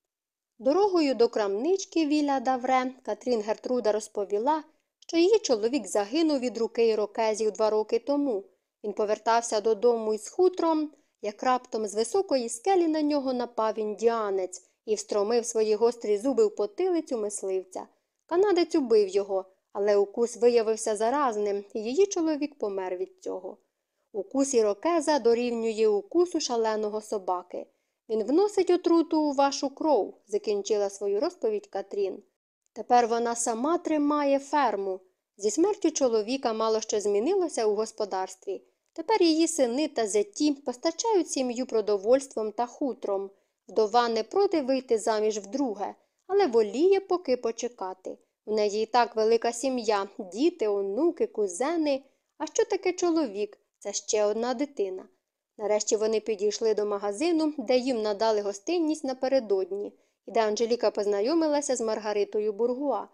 Дорогою до крамнички Віля Давре Катрін Гертруда розповіла, що її чоловік загинув від руки ірокезів два роки тому. Він повертався додому із хутром, як раптом з високої скелі на нього напав індіанець і встромив свої гострі зуби в потилицю мисливця. Канадець убив його, але укус виявився заразним, і її чоловік помер від цього. Укус ірокеза дорівнює укусу шаленого собаки. Він вносить отруту у вашу кров, закінчила свою розповідь Катрін. Тепер вона сама тримає ферму. Зі смертю чоловіка мало що змінилося у господарстві. Тепер її сини та зяті постачають сім'ю продовольством та хутром. Вдова не проти вийти заміж вдруге, але воліє поки почекати. У неї і так велика сім'я, діти, онуки, кузени. А що таке чоловік? Це ще одна дитина. Нарешті вони підійшли до магазину, де їм надали гостинність напередодні, і де Анжеліка познайомилася з Маргаритою Бургуа.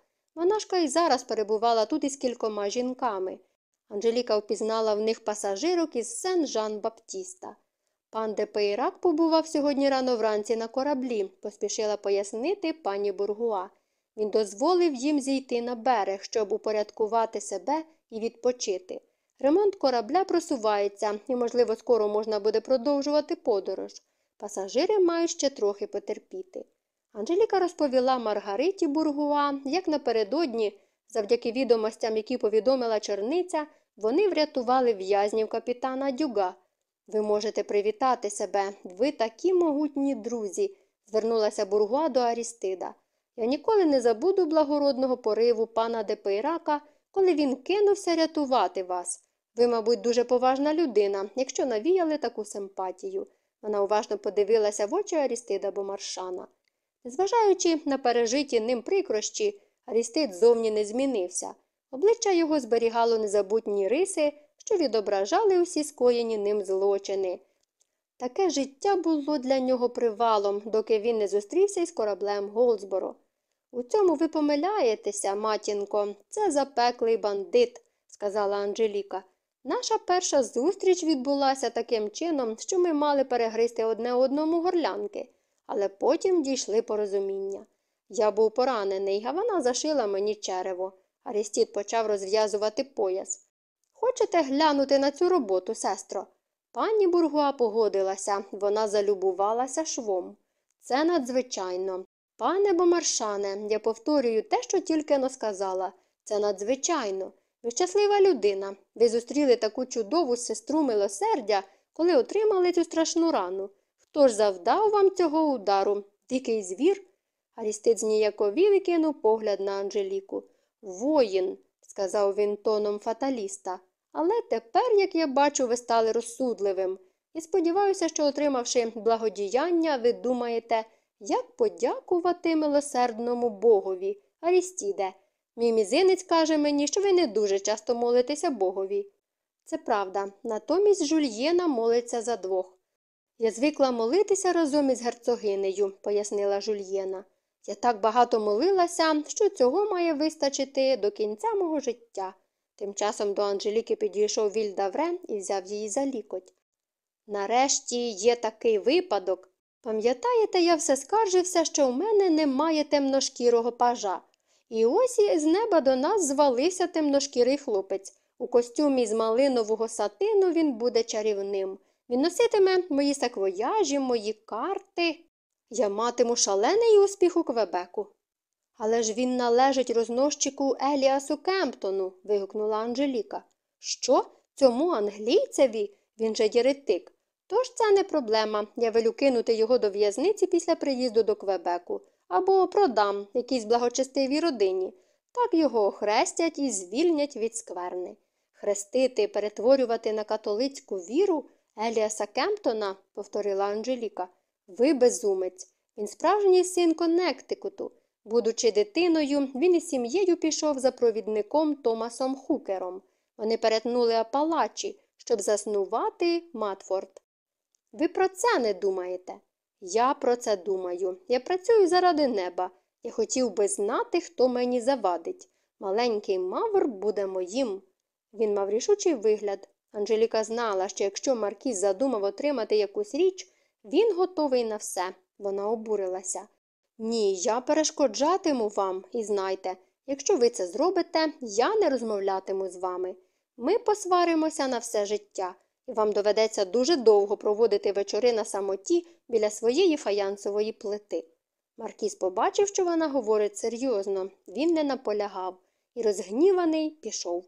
Ж і зараз перебувала тут із кількома жінками. Анжеліка впізнала в них пасажирок із Сен-Жан-Баптіста. Пан Депейрак побував сьогодні рано вранці на кораблі, поспішила пояснити пані Бургуа. Він дозволив їм зійти на берег, щоб упорядкувати себе і відпочити. Ремонт корабля просувається і, можливо, скоро можна буде продовжувати подорож. Пасажири мають ще трохи потерпіти. Анжеліка розповіла Маргариті Бургуа, як напередодні, завдяки відомостям, які повідомила черниця, вони врятували в'язнів капітана Дюга. Ви можете привітати себе, ви такі могутні друзі, звернулася Бургуа до Арістида. Я ніколи не забуду благородного пориву пана Депейрака, коли він кинувся рятувати вас. Ви, мабуть, дуже поважна людина, якщо навіяли таку симпатію. Вона уважно подивилася в очі Арістида Бомаршана. Незважаючи на пережиті ним прикрощі, Арістид зовні не змінився. Обличчя його зберігало незабутні риси, що відображали усі скоєні ним злочини. Таке життя було для нього привалом, доки він не зустрівся із кораблем Голдсборо. У цьому ви помиляєтеся, матінко, це запеклий бандит, сказала Анжеліка. Наша перша зустріч відбулася таким чином, що ми мали перегризти одне одному горлянки, але потім дійшли порозуміння. Я був поранений, а вона зашила мені черево. Арістід почав розв'язувати пояс. Хочете глянути на цю роботу, сестро? Пані Бургуа погодилася, вона залюбувалася швом. Це надзвичайно. Пане Бомаршане, я повторюю те, що тільки но сказала. Це надзвичайно. Ви щаслива людина. Ви зустріли таку чудову сестру милосердя, коли отримали цю страшну рану. Хто ж завдав вам цього удару? Дикий звір? Арістид зніяковів і кинув погляд на Анжеліку. Воїн, сказав він тоном фаталіста. Але тепер, як я бачу, ви стали розсудливим. І сподіваюся, що, отримавши благодіяння, ви думаєте, як подякувати милосердному богові, Арістіде. Мій мізинець каже мені, що ви не дуже часто молитеся богові. Це правда, натомість жульєна молиться за двох. Я звикла молитися разом із герцогинею, пояснила жульєна. Я так багато молилася, що цього має вистачити до кінця мого життя. Тим часом до Анжеліки підійшов Вільдавре і взяв її за лікоть. Нарешті є такий випадок. Пам'ятаєте, я все скаржився, що в мене немає темношкірого пажа. І ось з неба до нас звалився темношкірий хлопець. У костюмі з малинового сатину він буде чарівним. Він носитиме мої саквояжі, мої карти. Я матиму шалений успіх у Квебеку. Але ж він належить рознощику Еліасу Кемптону. вигукнула Анжеліка. Що? Цьому англійцеві? Він же єретик. Тож це не проблема. Я велю кинути його до в'язниці після приїзду до Квебеку або продам якійсь благочестивій родині. Так його охрестять і звільнять від скверни. Хрестити, перетворювати на католицьку віру Еліаса Кемптона, повторила Анжеліка. Ви безумець. Він справжній син Коннектикуту. Будучи дитиною, він із сім'єю пішов за провідником Томасом Хукером. Вони перетнули Апалачі, щоб заснувати Матфорд. Ви про це не думаєте? Я про це думаю. Я працюю заради неба. Я хотів би знати, хто мені завадить. Маленький мавр буде моїм. Він мав рішучий вигляд. Анжеліка знала, що якщо Маркіз задумав отримати якусь річ, він готовий на все. Вона обурилася. Ні, я перешкоджатиму вам, і знайте, якщо ви це зробите, я не розмовлятиму з вами. Ми посваримося на все життя, і вам доведеться дуже довго проводити вечори на самоті біля своєї фаянсової плити. Маркіз побачив, що вона говорить серйозно, він не наполягав, і розгніваний пішов.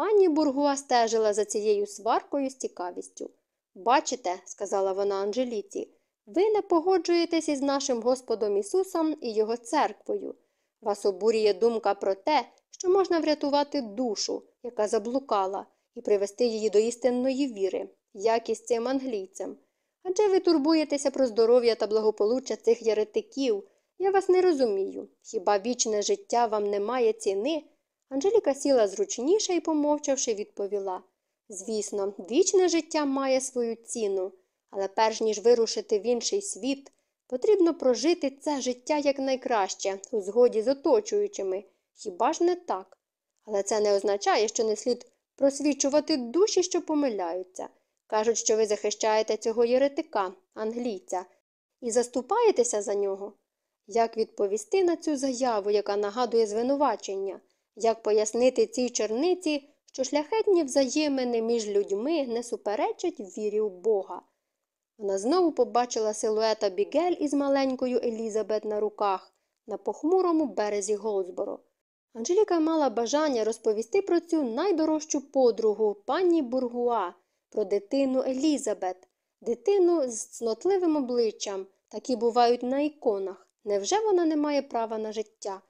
Пані Бургуа стежила за цією сваркою з цікавістю. Бачите, сказала вона Анжеліці, ви не погоджуєтесь із нашим Господом Ісусом і Його церквою. Вас обурює думка про те, що можна врятувати душу, яка заблукала, і привести її до істинної віри, як із цим англійцем. Адже ви турбуєтеся про здоров'я та благополуччя цих єретиків. Я вас не розумію. Хіба вічне життя вам не має ціни? Анжеліка сіла зручніше і, помовчавши, відповіла Звісно, вічне життя має свою ціну, але перш ніж вирушити в інший світ, потрібно прожити це життя якнайкраще, у згоді з оточуючими. Хіба ж не так? Але це не означає, що не слід просвічувати душі, що помиляються. Кажуть, що ви захищаєте цього єретика, англійця, і заступаєтеся за нього. Як відповісти на цю заяву, яка нагадує звинувачення? Як пояснити цій черниці, що шляхетні взаємини між людьми не суперечать вірі в Бога? Вона знову побачила силуета Бігель із маленькою Елізабет на руках на похмурому березі Голсборо. Анжеліка мала бажання розповісти про цю найдорожчу подругу пані Бургуа, про дитину Елізабет, дитину з цнотливим обличчям, такі бувають на іконах. Невже вона не має права на життя?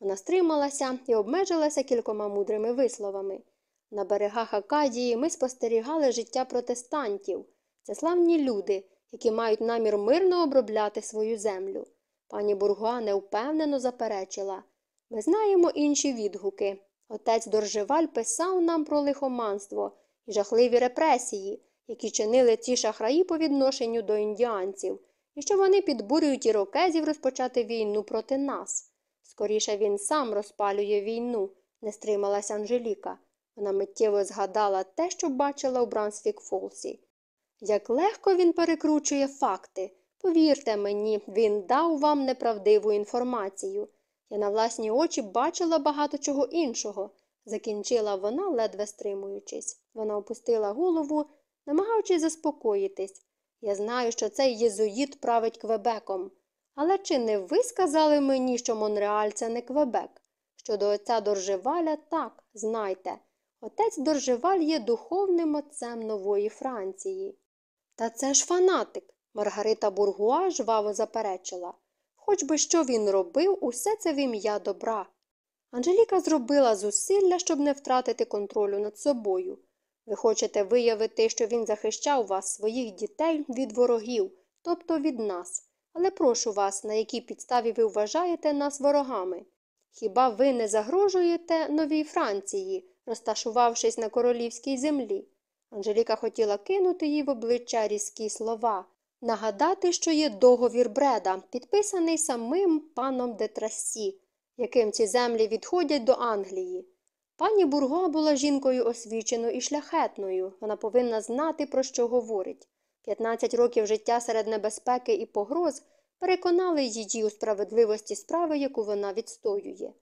Вона стрималася і обмежилася кількома мудрими висловами. На берегах Акадії ми спостерігали життя протестантів. Це славні люди, які мають намір мирно обробляти свою землю. Пані Бургуа невпевнено заперечила. Ми знаємо інші відгуки. Отець Доржеваль писав нам про лихоманство і жахливі репресії, які чинили ці шахраї по відношенню до індіанців, і що вони підбурюють ірокезів розпочати війну проти нас. Скоріше він сам розпалює війну, не стрималася Анжеліка. Вона миттєво згадала те, що бачила у Брансфік Фолсі. Як легко він перекручує факти. Повірте мені, він дав вам неправдиву інформацію. Я на власні очі бачила багато чого іншого, закінчила вона, ледве стримуючись. Вона опустила голову, намагаючись заспокоїтись. Я знаю, що цей єзуїт править Квебеком. Але чи не ви сказали мені, що Монреаль це не Квебек? Щодо отця Доржеваля, так, знайте. Отець Доржеваль є духовним отцем нової Франції. Та це ж фанатик. Маргарита Бургуа жваво заперечила. Хоч би що він робив, усе це в ім'я добра. Анжеліка зробила зусилля, щоб не втратити контролю над собою. Ви хочете виявити, що він захищав вас, своїх дітей, від ворогів, тобто від нас. Але прошу вас, на якій підставі ви вважаєте нас ворогами? Хіба ви не загрожуєте новій Франції, розташувавшись на королівській землі? Анжеліка хотіла кинути їй в обличчя різкі слова, нагадати, що є договір Бреда, підписаний самим паном де Трасі, яким ці землі відходять до Англії. Пані Бурго була жінкою освіченою і шляхетною, вона повинна знати, про що говорить. 15 років життя серед небезпеки і погроз переконали її у справедливості справи, яку вона відстоює.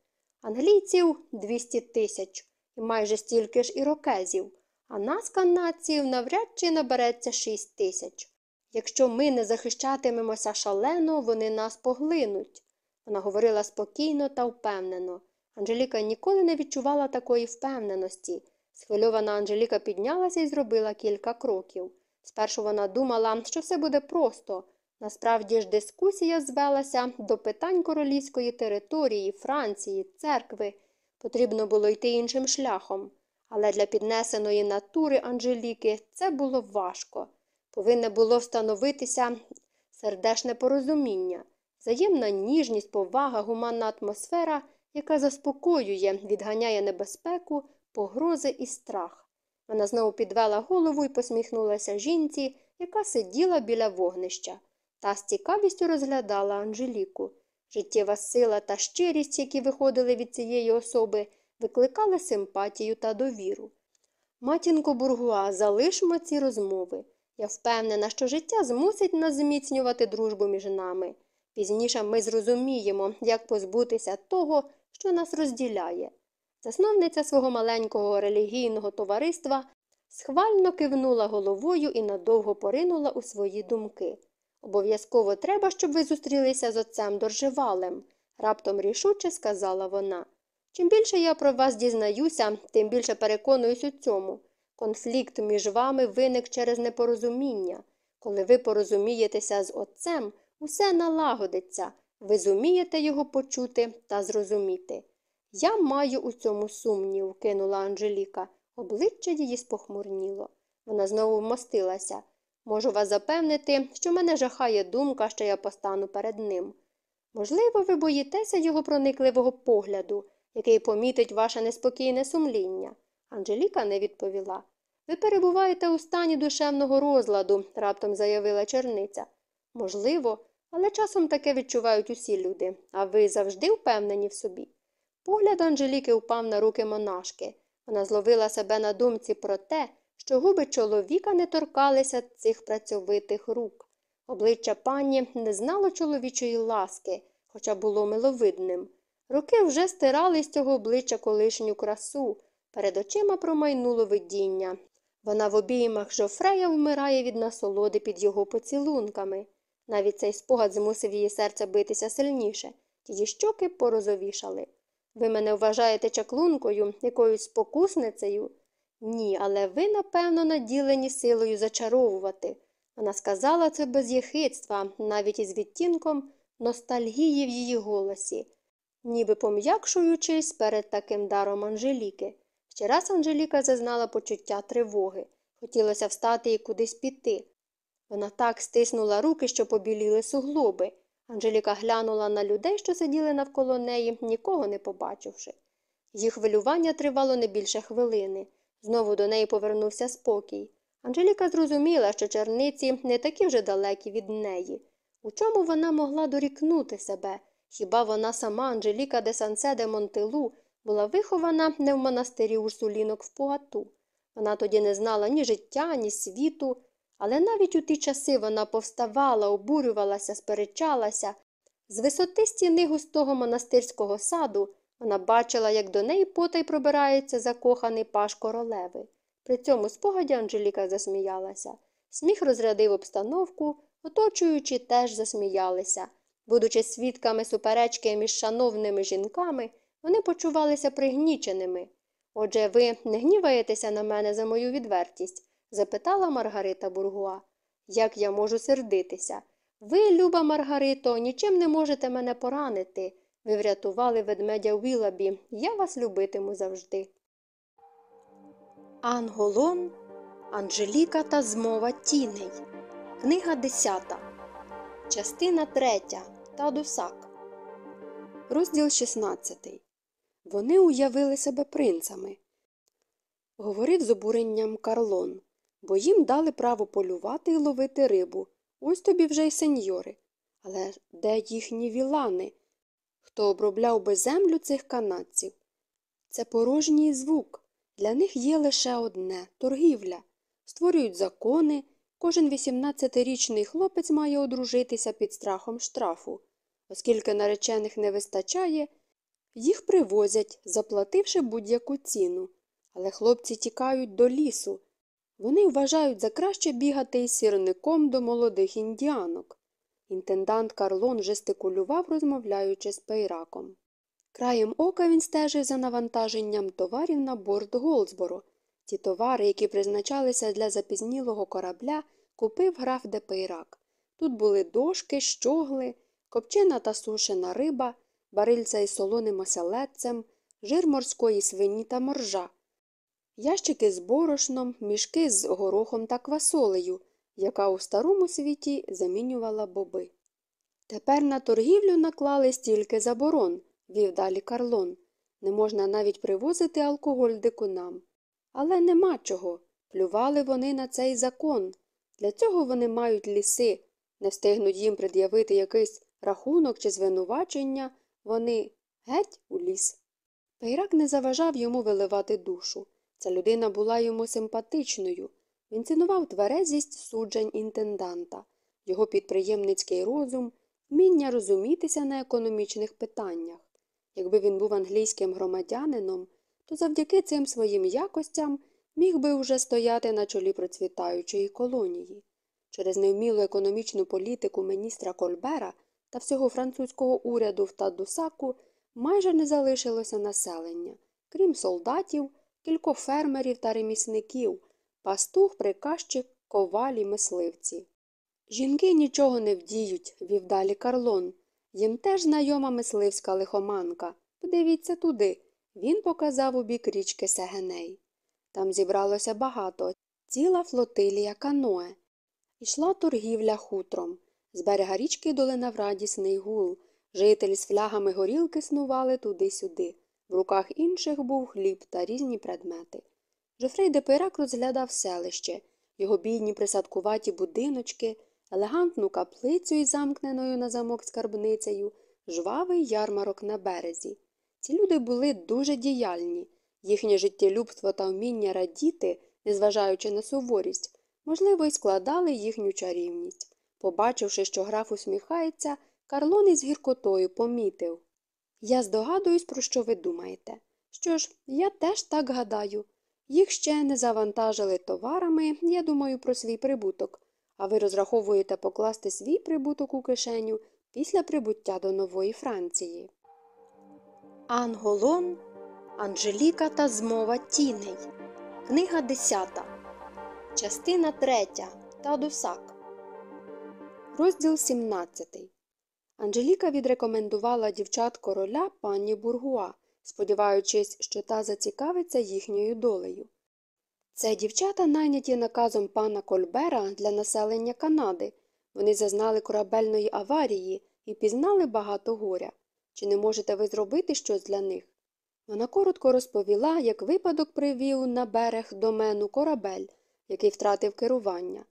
Англійців 200 тисяч і майже стільки ж ірокезів, а нас, канадців, навряд чи набереться 6 тисяч. Якщо ми не захищатимемося шалено, вони нас поглинуть. Вона говорила спокійно та впевнено. Анжеліка ніколи не відчувала такої впевненості. Схвильована Анжеліка піднялася і зробила кілька кроків. Спершу вона думала, що все буде просто. Насправді ж дискусія звелася до питань королівської території, Франції, церкви. Потрібно було йти іншим шляхом. Але для піднесеної натури Анжеліки це було важко. Повинне було встановитися сердешне порозуміння, взаємна ніжність, повага, гуманна атмосфера, яка заспокоює, відганяє небезпеку, погрози і страх. Вона знову підвела голову і посміхнулася жінці, яка сиділа біля вогнища, та з цікавістю розглядала Анжеліку. Життєва сила та щирість, які виходили від цієї особи, викликали симпатію та довіру. Матінко Бургуа, залишмо ці розмови. Я впевнена, що життя змусить нас зміцнювати дружбу між нами. Пізніше ми зрозуміємо, як позбутися того, що нас розділяє. Засновниця свого маленького релігійного товариства схвально кивнула головою і надовго поринула у свої думки. Обов'язково треба, щоб ви зустрілися з отцем Доржевалем, раптом рішуче сказала вона. Чим більше я про вас дізнаюся, тим більше переконуюсь у цьому. Конфлікт між вами виник через непорозуміння. Коли ви порозумієтеся з отцем, усе налагодиться, ви зумієте його почути та зрозуміти. Я маю у цьому сумнів, кинула Анжеліка. Обличчя її спохмурніло. Вона знову вмостилася. Можу вас запевнити, що мене жахає думка, що я постану перед ним. Можливо, ви боїтеся його проникливого погляду, який помітить ваше неспокійне сумління. Анжеліка не відповіла. Ви перебуваєте у стані душевного розладу, раптом заявила черниця. Можливо, але часом таке відчувають усі люди, а ви завжди впевнені в собі. Погляд Анжеліки впав на руки монашки. Вона зловила себе на думці про те, що губи чоловіка не торкалися цих працьовитих рук. Обличчя пані не знало чоловічої ласки, хоча було миловидним. Руки вже стирали з цього обличчя колишню красу, перед очима промайнуло видіння. Вона в обіймах Жофрея вмирає від насолоди під його поцілунками. Навіть цей спогад змусив її серце битися сильніше, її щоки порозовішали. Ви мене вважаєте чаклункою, якоюсь спокусницею? Ні, але ви, напевно, наділені силою зачаровувати. Вона сказала це без єхидства, навіть із відтінком ностальгії в її голосі, ніби пом'якшуючись перед таким даром Анжеліки. Ще раз Анжеліка зазнала почуття тривоги. Хотілося встати і кудись піти. Вона так стиснула руки, що побіліли суглоби. Анжеліка глянула на людей, що сиділи навколо неї, нікого не побачивши. Їх хвилювання тривало не більше хвилини. Знову до неї повернувся спокій. Анжеліка зрозуміла, що черниці не такі вже далекі від неї. У чому вона могла дорікнути себе? Хіба вона сама Анжеліка де Сансе де Монтелу була вихована не в монастирі Урсулінок в Пуату? Вона тоді не знала ні життя, ні світу, але навіть у ті часи вона повставала, обурювалася, сперечалася. З висоти стіни густого монастирського саду вона бачила, як до неї потай пробирається закоханий паш королеви. При цьому спогаді Анжеліка засміялася. Сміх розрядив обстановку, оточуючи теж засміялися. Будучи свідками суперечки між шановними жінками, вони почувалися пригніченими. Отже, ви не гніваєтеся на мене за мою відвертість? Запитала Маргарита Бургуа. Як я можу сердитися? Ви, люба Маргарито, нічим не можете мене поранити. Ви врятували ведмедя Вілабі, я вас любитиму завжди. Анголон, Анжеліка та змова тіней. Книга 10. Частина 3. Тадусак. Розділ 16. Вони уявили себе принцами. Говорив з обуренням Карлон, бо їм дали право полювати і ловити рибу. Ось тобі вже й сеньори. Але де їхні вілани? Хто обробляв би землю цих канадців? Це порожній звук. Для них є лише одне торгівля. Створюють закони. Кожен 18-річний хлопець має одружитися під страхом штрафу. Оскільки наречених не вистачає, їх привозять, заплативши будь-яку ціну. Але хлопці тікають до лісу. Вони вважають за краще бігати із сірником до молодих індіанок. Інтендант Карлон жестикулював, розмовляючи з пейраком. Краєм ока він стежив за навантаженням товарів на борт Голдсборо. Ті товари, які призначалися для запізнілого корабля, купив граф де Пейрак. Тут були дошки, щогли, копчена та сушена риба, барильця із солоним оселедцем, жир морської свині та моржа, ящики з борошном, мішки з горохом та квасолею, яка у старому світі замінювала боби. Тепер на торгівлю наклали стільки заборон, вів далі Карлон. Не можна навіть привозити алкоголь дикунам. Але нема чого. Плювали вони на цей закон. Для цього вони мають ліси, не встигнуть їм пред'явити якийсь рахунок чи звинувачення, вони геть у ліс. Пейрак не заважав йому виливати душу. Ця людина була йому симпатичною. Він цінував тверезість суджень інтенданта, його підприємницький розум, вміння розумітися на економічних питаннях. Якби він був англійським громадянином, то завдяки цим своїм якостям міг би уже стояти на чолі процвітаючої колонії. Через невмілу економічну політику міністра Кольбера та всього французького уряду в Тадусаку майже не залишилося населення, крім солдатів, кількох фермерів та ремісників, пастух, приказчик, ковалі, мисливці. Жінки нічого не вдіють, вів далі Карлон. Їм теж знайома мисливська лихоманка. Подивіться туди. Він показав у бік річки Сегеней. Там зібралося багато, ціла флотилія каное. Ішла торгівля хутром. З берега річки долинав радісний гул. Жителі з флягами горілки снували туди-сюди. В руках інших був хліб та різні предмети. Жофрей де Пирак розглядав селище, його бідні присадкуваті будиночки, елегантну каплицю із замкненою на замок скарбницею, жвавий ярмарок на березі. Ці люди були дуже діяльні, їхнє життєлюбство та вміння радіти, незважаючи на суворість, можливо, й складали їхню чарівність. Побачивши, що граф усміхається, Карлон із гіркотою помітив Я здогадуюсь, про що ви думаєте. Що ж, я теж так гадаю. Їх ще не завантажили товарами, я думаю про свій прибуток, а ви розраховуєте покласти свій прибуток у кишеню після прибуття до нової Франції. Анголон, Анжеліка та змова тіней. Книга 10. Частина 3. Тадусак. Розділ 17. Анжеліка відрекомендувала дівчат короля пані Бургуа, сподіваючись, що та зацікавиться їхньою долею. Це дівчата найняті наказом пана Кольбера для населення Канади. Вони зазнали корабельної аварії і пізнали багато горя. Чи не можете ви зробити щось для них? Вона коротко розповіла, як випадок привів на берег домену корабель, який втратив керування.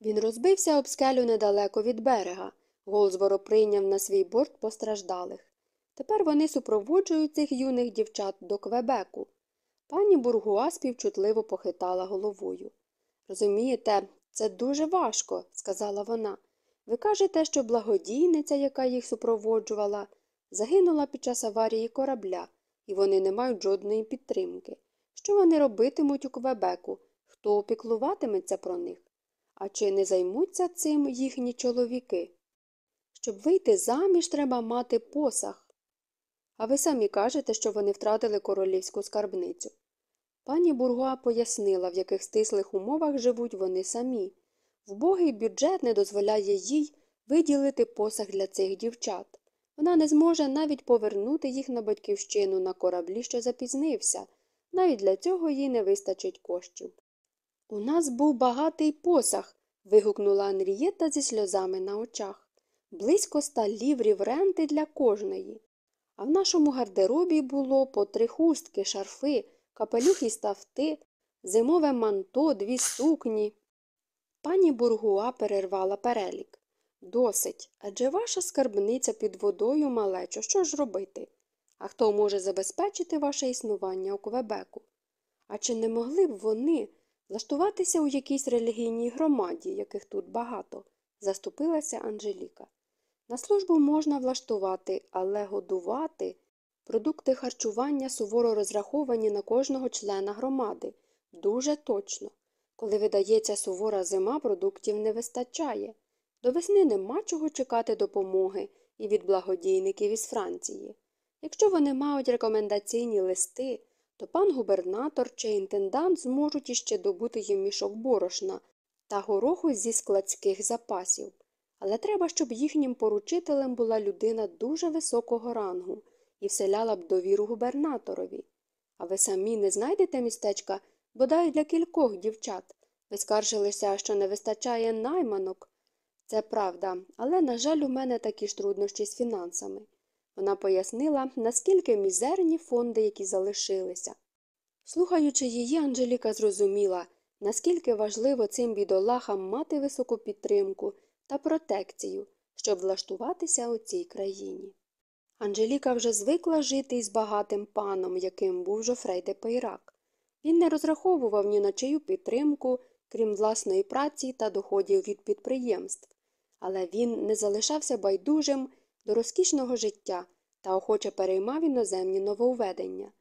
Він розбився об скелю недалеко від берега. Голзборо прийняв на свій борт постраждалих. Тепер вони супроводжують цих юних дівчат до Квебеку. Пані Бургуа співчутливо похитала головою. Розумієте, це дуже важко, сказала вона. Ви кажете, що благодійниця, яка їх супроводжувала, загинула під час аварії корабля, і вони не мають жодної підтримки. Що вони робитимуть у Квебеку? Хто опіклуватиметься про них? А чи не займуться цим їхні чоловіки? Щоб вийти заміж, треба мати посах. А ви самі кажете, що вони втратили королівську скарбницю. Пані Бургуа пояснила, в яких стислих умовах живуть вони самі. Вбогий бюджет не дозволяє їй виділити посаг для цих дівчат. Вона не зможе навіть повернути їх на батьківщину на кораблі, що запізнився. Навіть для цього їй не вистачить коштів. У нас був багатий посаг. вигукнула Анрієта зі сльозами на очах. Близько ста ліврів ренти для кожної. А в нашому гардеробі було по три хустки, шарфи, капелюх і ставти, зимове манто, дві сукні. Пані Бургуа перервала перелік. Досить. Адже ваша скарбниця під водою малечо, що ж робити? А хто може забезпечити ваше існування у Квебеку? А чи не могли б вони влаштуватися у якійсь релігійній громаді, яких тут багато? заступилася Анжеліка. На службу можна влаштувати, але годувати продукти харчування суворо розраховані на кожного члена громади. Дуже точно. Коли видається сувора зима, продуктів не вистачає. До весни нема чого чекати допомоги і від благодійників із Франції. Якщо вони мають рекомендаційні листи, то пан губернатор чи інтендант зможуть іще добути їм мішок борошна та гороху зі складських запасів. Але треба, щоб їхнім поручителем була людина дуже високого рангу і вселяла б довіру губернаторові. А ви самі не знайдете містечка бодай для кількох дівчат. Ви скаржилися, що не вистачає найманок. Це правда, але, на жаль, у мене такі ж труднощі з фінансами. Вона пояснила, наскільки мізерні фонди, які залишилися. Слухаючи її, Анжеліка зрозуміла, наскільки важливо цим бідолахам мати високу підтримку та протекцію, щоб влаштуватися у цій країні. Анжеліка вже звикла жити із багатим паном, яким був Жофрей де Пейрак. Він не розраховував ні на чию підтримку, крім власної праці та доходів від підприємств, але він не залишався байдужим до розкішного життя та охоче переймав іноземні нововведення.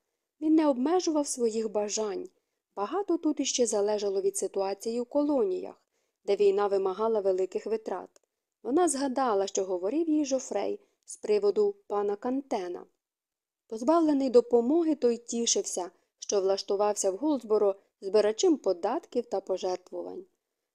Він не обмежував своїх бажань. Багато тут іще залежало від ситуації у колоніях, де війна вимагала великих витрат. Вона згадала, що говорив їй Жофрей з приводу пана Кантена. Позбавлений допомоги, той тішився, що влаштувався в Голдсборо збирачем податків та пожертвувань.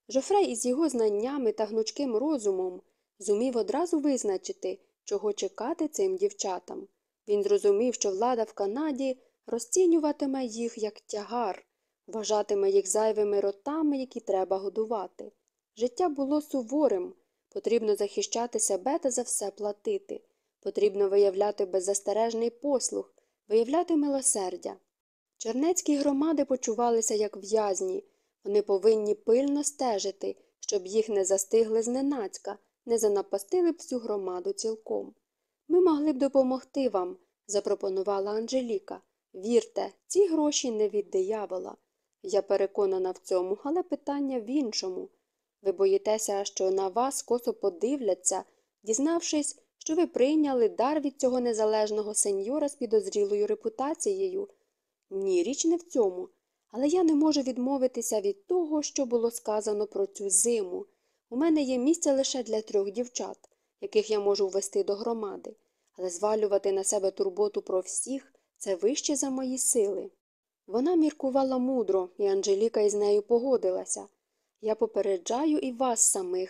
Жофрей із його знаннями та гнучким розумом зумів одразу визначити, чого чекати цим дівчатам. Він зрозумів, що влада в Канаді розцінюватиме їх як тягар, вважатиме їх зайвими ротами, які треба годувати. Життя було суворим, потрібно захищати себе та за все платити, потрібно виявляти беззастережний послуг, виявляти милосердя. Чернецькі громади почувалися як в'язні, вони повинні пильно стежити, щоб їх не застигли зненацька, не занапастили б всю громаду цілком. Ми могли б допомогти вам, запропонувала Анжеліка. Вірте, ці гроші не від диявола. Я переконана в цьому, але питання в іншому. Ви боїтеся, що на вас косо подивляться, дізнавшись, що ви прийняли дар від цього незалежного сеньора з підозрілою репутацією. Ні, річ не в цьому. Але я не можу відмовитися від того, що було сказано про цю зиму. У мене є місце лише для трьох дівчат, яких я можу ввести до громади, але звалювати на себе турботу про всіх це вище за мої сили. Вона міркувала мудро, і Анжеліка із нею погодилася. Я попереджаю і вас самих,